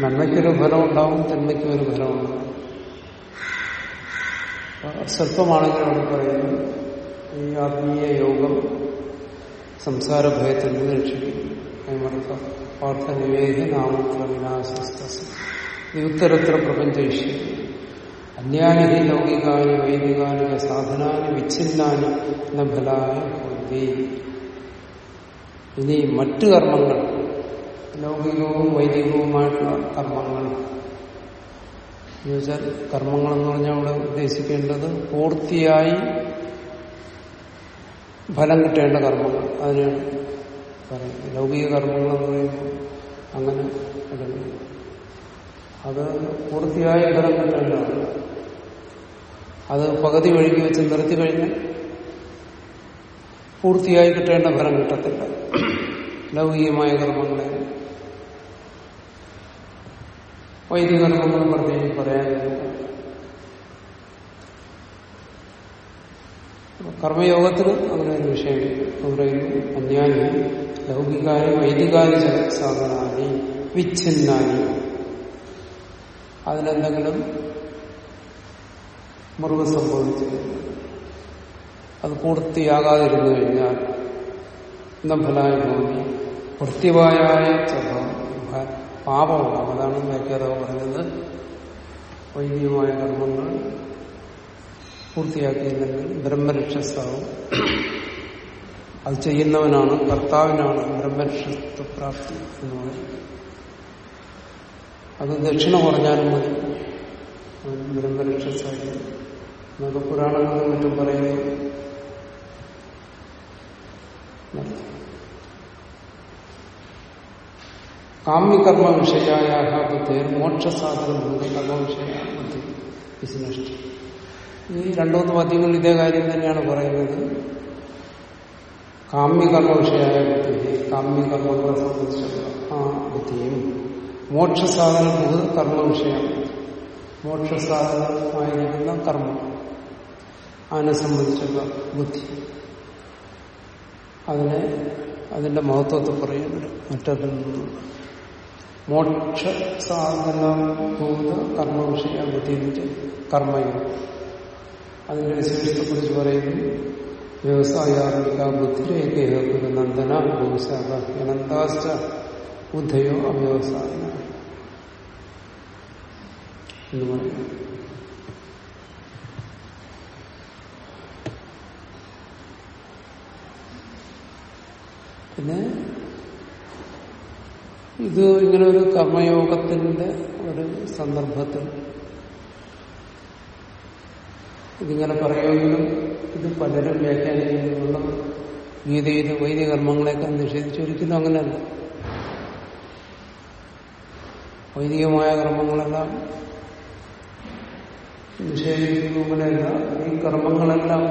നന്മയ്ക്കൊരു ഫലം ഉണ്ടാവും തിന്മയ്ക്കും ഒരു ഫലം ഉണ്ടാവും സ്വല്പമാണെങ്കിൽ അവിടെ പറയുന്നത് ഈ ആത്മീയ യോഗം സംസാര ഭയത്തിൽ നിന്ന് രക്ഷിക്കും പാർത്ഥനിവേദ നാമത്ര വിനാശസ്ത യുത്തരത്ര പ്രപഞ്ചയിഷ്യ അന്യാനി ലൗകികാനി വൈദികാനിക സാധനാനി വിച്ഛിന്നാനി എന്ന ഫലായ ഇനി മറ്റു കർമ്മങ്ങൾ ലൗകികവും വൈദികവുമായിട്ടുള്ള കർമ്മങ്ങൾ. എന്നുവെച്ചാൽ കർമ്മങ്ങൾ എന്ന് പറഞ്ഞാൽ അവിടെ ഉദ്ദേശിക്കേണ്ടത് പൂർത്തിയായി ഫലം കിട്ടേണ്ട കർമ്മങ്ങൾ. അതിനാണ് പറയുന്നത് ലൗകിക കർമ്മങ്ങൾ എന്ന് പറയുമ്പോൾ അങ്ങനെ ഇടുന്നു അത് പൂർത്തിയായ ഫലം കിട്ടേണ്ടതാണ്. അത് പകുതി വഴിക്ക് വെച്ച് നിർത്തി കഴിഞ്ഞാൽ പൂർത്തിയായി കിട്ടേണ്ട ഫലം കിട്ടത്തില്ല. ലൗകികമായ കർമ്മങ്ങളെ വൈദിക കർമ്മങ്ങൾ പ്രത്യേകിച്ച് പറയാനില്ല. കർമ്മയോഗത്തിന് അങ്ങനെ ഒരു വിഷയമില്ല പറയുന്നു അന്യാനി ലൗകികാരി വൈദികാരി സാധനാനി വിച്ഛിന്നാനി. അതിനെന്തെങ്കിലും മുറിവ് സംഭവിച്ചു അത് പൂർത്തിയാകാതിരുന്നു കഴിഞ്ഞാൽ ഫലായ ഭൂമി വൃത്തിവായായ പാപമുണ്ടാകും. അതാണ് വ്യാഖ്യാതാവ് പറഞ്ഞത് വൈദികമായ കർമ്മങ്ങൾ പൂർത്തിയാക്കിയില്ലെങ്കിൽ ബ്രഹ്മരക്ഷസാവും. അത് ചെയ്യുന്നവനാണ് കർത്താവിനാണ് ബ്രഹ്മരക്ഷത്വ പ്രാപ്തി എന്ന് പറയുന്നത് അത് ദക്ഷിണ കുറഞ്ഞാലും മതി. ബ്രഹ്മരക്ഷസായി. എന്നൊക്കെ പുരാണങ്ങളും മറ്റും പറയുന്നത് കാമ്യകർമ്മ വിഷയായ ബുദ്ധി മോക്ഷസാധനം കർമ്മ വിഷയ ബുദ്ധി വിസ്നഷ്ടി ഈ രണ്ടുമൂന്ന് പദ്യങ്ങൾ ഇതേ കാര്യം തന്നെയാണ് പറയുന്നത്. കാമ്യകർമ്മ വിഷയായ ബുദ്ധി കാമ്യകർമ്മങ്ങളെ സംബന്ധിച്ചുള്ള ആ ബുദ്ധിയും മോക്ഷസാധന ബുദ്ധ കർമ്മ വിഷയമാണ് മോക്ഷസാധനമായിരിക്കുന്ന കർമ്മം അതിനെ സംബന്ധിച്ചുള്ള ബുദ്ധി. അതിനെ അതിന്റെ മഹത്വത്തെ പറയുന്നുണ്ട് മറ്റതിൽ നിന്നും മോക്ഷ സാധനഭൂത കർമ്മ വിഷയ ബുദ്ധി കർമ്മയോഗം അതിന്റെ വിശേഷത്തെക്കുറിച്ച് പറയുന്നു. വ്യവസായാത്മിക ബുദ്ധിരേകേഹ നന്ദന ഭൂശാഖ അനന്താശ്ച ബുദ്ധയോ അവ്യവസായ എന്ന് പറയുന്നു. പിന്നെ ഇത് ഇങ്ങനെ ഒരു കർമ്മയോഗത്തിന്റെ ഒരു സന്ദർഭത്തിൽ ഇതിങ്ങനെ പറയുമെങ്കിലും ഇത് പലരും വ്യാഖ്യാനിക്കുന്നുള്ള ഗീതയിൽ വൈദിക നിഷേധിച്ച് ഒരിക്കലും അങ്ങനെയല്ല. വൈദികമായ കർമ്മങ്ങളെല്ലാം നിഷേധിക്കുന്നു ഈ കർമ്മങ്ങളെല്ലാം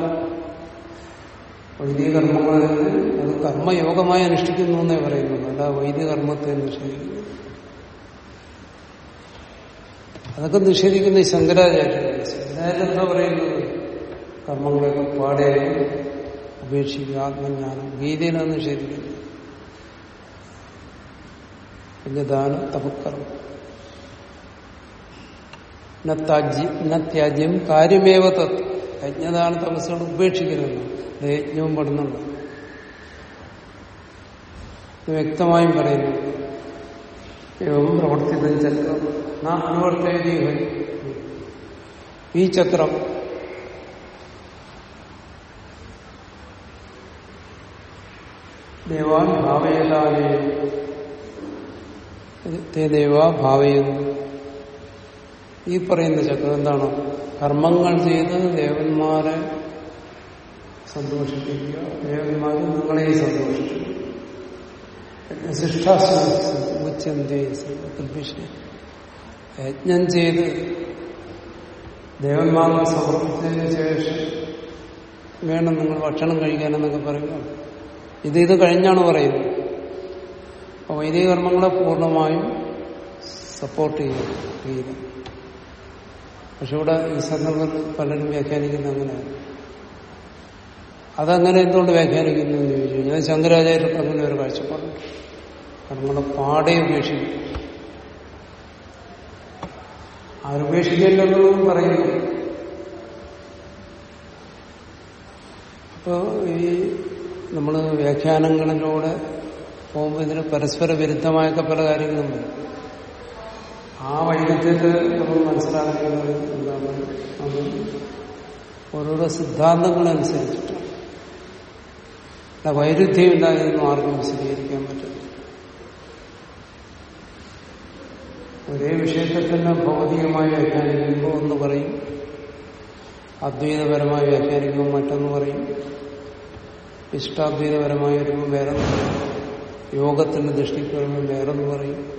വൈദിക കർമ്മങ്ങളിൽ അത് കർമ്മയോഗമായി അനുഷ്ഠിക്കുന്നു എന്നേ പറയുന്നുള്ളൂ. അല്ല വൈദിക കർമ്മത്തെ നിഷേധിക്കുന്നു. അതൊക്കെ നിഷേധിക്കുന്ന ഈ ശങ്കരാചാര്യരാണ് ശങ്കരാചാര്യ എന്താ പറയുന്നത്? കർമ്മങ്ങളെയൊക്കെ പാടെ ഉപേക്ഷിക്കുക ആത്മജ്ഞാനം ഗീതയിലാണ് നിഷേധിക്കുന്നത് ദാനം തപക്കർമ്മം. ത്യാജ്യം കാര്യമേവ തത്വം. യജ്ഞദാന തപസ്സുകൾ ഉപേക്ഷിക്കരുത് യജ്ഞവും പെടുന്നുണ്ട്. വ്യക്തമായും പറയുന്നു. ഏവം പ്രവർത്തിത ചക്രം. അനുവർത്തേതി ഈ ചക്രം ദേവാൻ ഭാവയതാനേ ദേവാ ഭാവയുന്നു ഈ പറയുന്ന ചക്രം എന്താണ്? കർമ്മങ്ങൾ ചെയ്ത് ദേവന്മാരെ സന്തോഷിപ്പിക്കുക. ദേവന്മാർ നിങ്ങളെയും സന്തോഷിപ്പിക്കുക യജ്ഞം ചെയ്ത് ദേവന്മാർക്ക് സമർപ്പിച്ചതിന് ശേഷം വേണം നിങ്ങൾ ഭക്ഷണം കഴിക്കാനെന്നൊക്കെ പറയുക. ഇത് ഇത് കഴിഞ്ഞാണ് പറയുന്നത്. അപ്പൊ വൈദിക കർമ്മങ്ങളെ പൂർണമായും സപ്പോർട്ട് ചെയ്യുക. പക്ഷെ ഇവിടെ ഈ സന്ദർഭത്തിൽ പലരും വ്യാഖ്യാനിക്കുന്നത് അങ്ങനെയാണ്. അതങ്ങനെ എന്തുകൊണ്ട് വ്യാഖ്യാനിക്കുന്നു എന്ന് ചോദിച്ചു കഴിഞ്ഞാൽ ശങ്കരാചാര്യർക്ക് അങ്ങനെ ഒരു കാഴ്ചപ്പാടുണ്ട് കർമ്മങ്ങളെ പാടെ ഉപേക്ഷിക്കും ആരുപേക്ഷിക്കില്ലെന്നും പറയുന്നു അപ്പോ ഈ നമ്മൾ വ്യാഖ്യാനങ്ങളിലൂടെ പോകുമ്പോൾ ഇതിന് പരസ്പര വിരുദ്ധമായൊക്കെ പല കാര്യങ്ങളും വരും ആ വൈരുദ്ധ്യത്തെ നമ്മൾ മനസ്സിലാക്കുന്നത് എന്താണ്? അത് ഓരോരോ സിദ്ധാന്തങ്ങളനുസരിച്ചിട്ടാണ് വൈരുദ്ധ്യം ഉണ്ടായിരുന്നു ആർക്കും വിശദീകരിക്കാൻ പറ്റില്ല. ഒരേ വിഷയത്തെ തന്നെ ഭൗതികമായി വ്യാഖ്യാനിക്കുമ്പോൾ ഒന്ന് പറയും. അദ്വൈതപരമായി വ്യാഖ്യാനിക്കുമ്പോൾ മറ്റൊന്ന് പറയും. ഇഷ്ടാദ്വൈതപരമായി വരുമ്പോൾ പറയും. യോഗത്തിന്റെ ദൃഷ്ടിക്ക് വരുമ്പോൾ വേറൊന്ന് പറയും.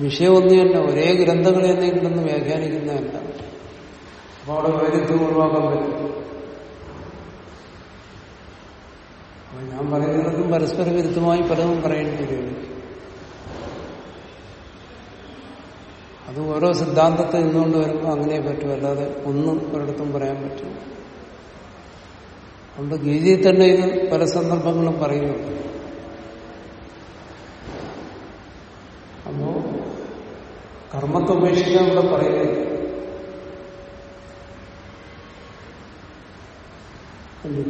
വിഷയം ഒന്നുമല്ല ഒരേ ഗ്രന്ഥങ്ങളെ എന്തെങ്കിലും വ്യാഖ്യാനിക്കുന്നതല്ല അപ്പൊ അവിടെ വൈരുദ്ധ്യം ഒഴിവാക്കാൻ പറ്റും. അപ്പൊ ഞാൻ പറയുന്നതും പരസ്പര വിരുദ്ധമായി പലതും പറയേണ്ടി വരും. അത് ഓരോ സിദ്ധാന്തത്തെ നിന്നുകൊണ്ട് വരുമ്പോൾ അങ്ങനെ പറ്റും. അല്ലാതെ ഒന്നും ഒരിടത്തും പറയാൻ പറ്റും അതുകൊണ്ട് ഗീതയിൽ തന്നെ ഇത് പല സന്ദർഭങ്ങളും പറയുന്നുണ്ട് അപ്പോ കർമ്മത്തെ ഉപേക്ഷിക്കാൻ ഇവിടെ പറയുന്നില്ല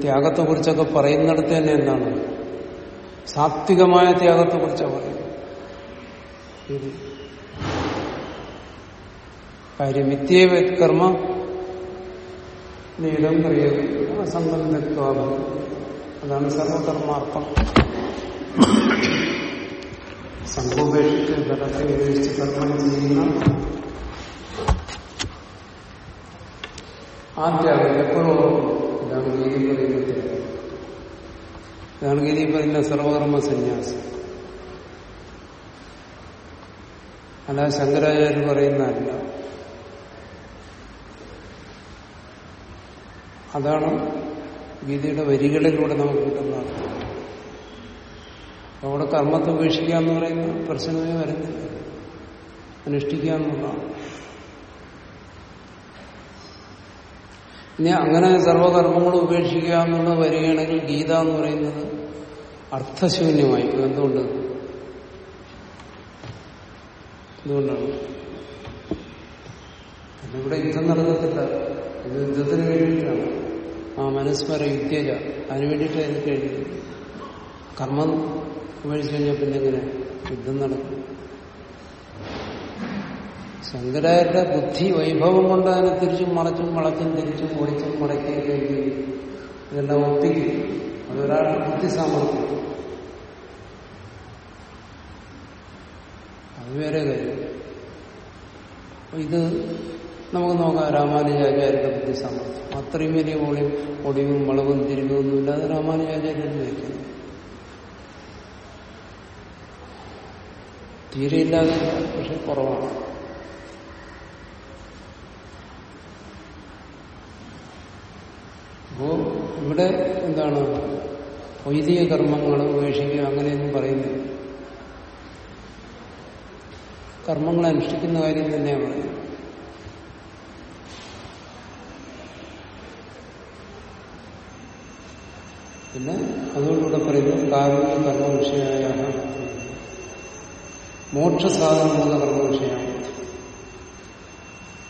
ത്യാഗത്തെ കുറിച്ചൊക്കെ പറയുന്നിടത്ത് തന്നെ എന്താണ്? സാത്വികമായ ത്യാഗത്തെ കുറിച്ചാണ് പറയുന്നത്. കാര്യം വിദ്യേവ കർമ്മ നീലം ക്രിയത് അസംബന്ധത്വാഭം അതാണ് സർവകർമാർത്ഥം. സംഭവപേക്ഷിച്ച് ഘടത്തെ ഉപയോഗിച്ച് കർമ്മം ചെയ്യുന്ന ആദ്യം ഇതാണ് ഗീതി പറയുന്നത് ഇതാണ് ഗീതി പറയുന്ന സർവകർമ്മ സന്യാസം. അല്ലാതെ ശങ്കരാചാര്യ പറയുന്നതല്ല അതാണ് ഗീതയുടെ വരികളിലൂടെ നമുക്ക് കിട്ടുന്ന അവിടെ കർമ്മത്തെ ഉപേക്ഷിക്കുക എന്ന് പറയുന്ന പ്രശ്നമേ വരുന്നില്ല അനുഷ്ഠിക്കുക എന്നുള്ളതാണ്. ഇനി അങ്ങനെ സർവകർമ്മങ്ങളും ഉപേക്ഷിക്കുക എന്നുള്ളത് വരികയാണെങ്കിൽ ഗീത എന്ന് പറയുന്നത് അർത്ഥശൂന്യമായി. എന്തുകൊണ്ട്? എന്തുകൊണ്ടാണ്? ഇവിടെ യുദ്ധം നടന്നിട്ടില്ല ഇത് യുദ്ധത്തിന് വേണ്ടിയിട്ടാണ്. ആ മനസ്മര യുദ്ധ അതിനു വേണ്ടിയിട്ടാണ് ഇത് കർമ്മം ഉപേക്ഷിച്ച് കഴിഞ്ഞാൽ പിന്നെ എങ്ങനെ യുദ്ധം നടക്കും? ശങ്കരായരുടെ ബുദ്ധി വൈഭവം കൊണ്ട് അതിനെ തിരിച്ചും മറച്ചും വളച്ചും തിരിച്ചും ഓടിച്ചും മുടക്കുകയും കഴിക്കുകയും ഇതെല്ലാം ഒപ്പിക്കും അതൊരാളുടെ ബുദ്ധി സാമർഥ്യം. അത് വേറെ കാര്യം. ഇത് നമുക്ക് നോക്കാം രാമാനുജാചാര്യന്റെ ബുദ്ധി സാമർഥ്യം. അത്രയും വലിയ ഒളിയും ഒടിവും വളവും തിരിവൊന്നും ഇല്ലാതെ രാമാനുജാചാര്യൻ വയ്ക്കുന്നു തീരെ ഇല്ലാതെ പക്ഷെ കുറവാണ്. അപ്പോ ഇവിടെ എന്താണ്? വൈദിക കർമ്മങ്ങൾ ഉപേക്ഷിക്കുക അങ്ങനെയൊന്നും പറയുന്നില്ല. കർമ്മങ്ങൾ അനുഷ്ഠിക്കുന്ന കാര്യം തന്നെയാണ് പറയുന്നത്. പിന്നെ അതുകൊണ്ടിവിടെ പറയുന്നു കാരണം കർമ്മ വിഷയായ മോക്ഷസാധനമുള്ള കർമ്മ വിഷയമാണ്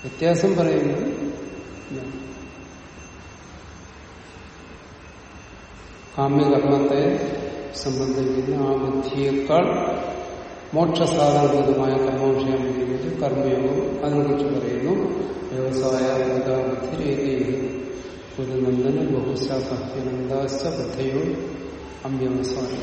വ്യത്യാസം പറയുന്നു കാമ്യകർമ്മത്തെ സംബന്ധിക്കുന്ന ആ ബുദ്ധിയേക്കാൾ മോക്ഷസാധനഭൂതമായ കർമ്മവിഷയം പറയുന്നത് കർമ്മയോഗം അതിനെക്കുറിച്ച് പറയുന്നു. വ്യവസായ ബുദ്ധിരേഖയെ ഒരു നന്ദന ബഹുശാഖ്യനന്ദാശ ബുദ്ധയോ അവ്യവസായ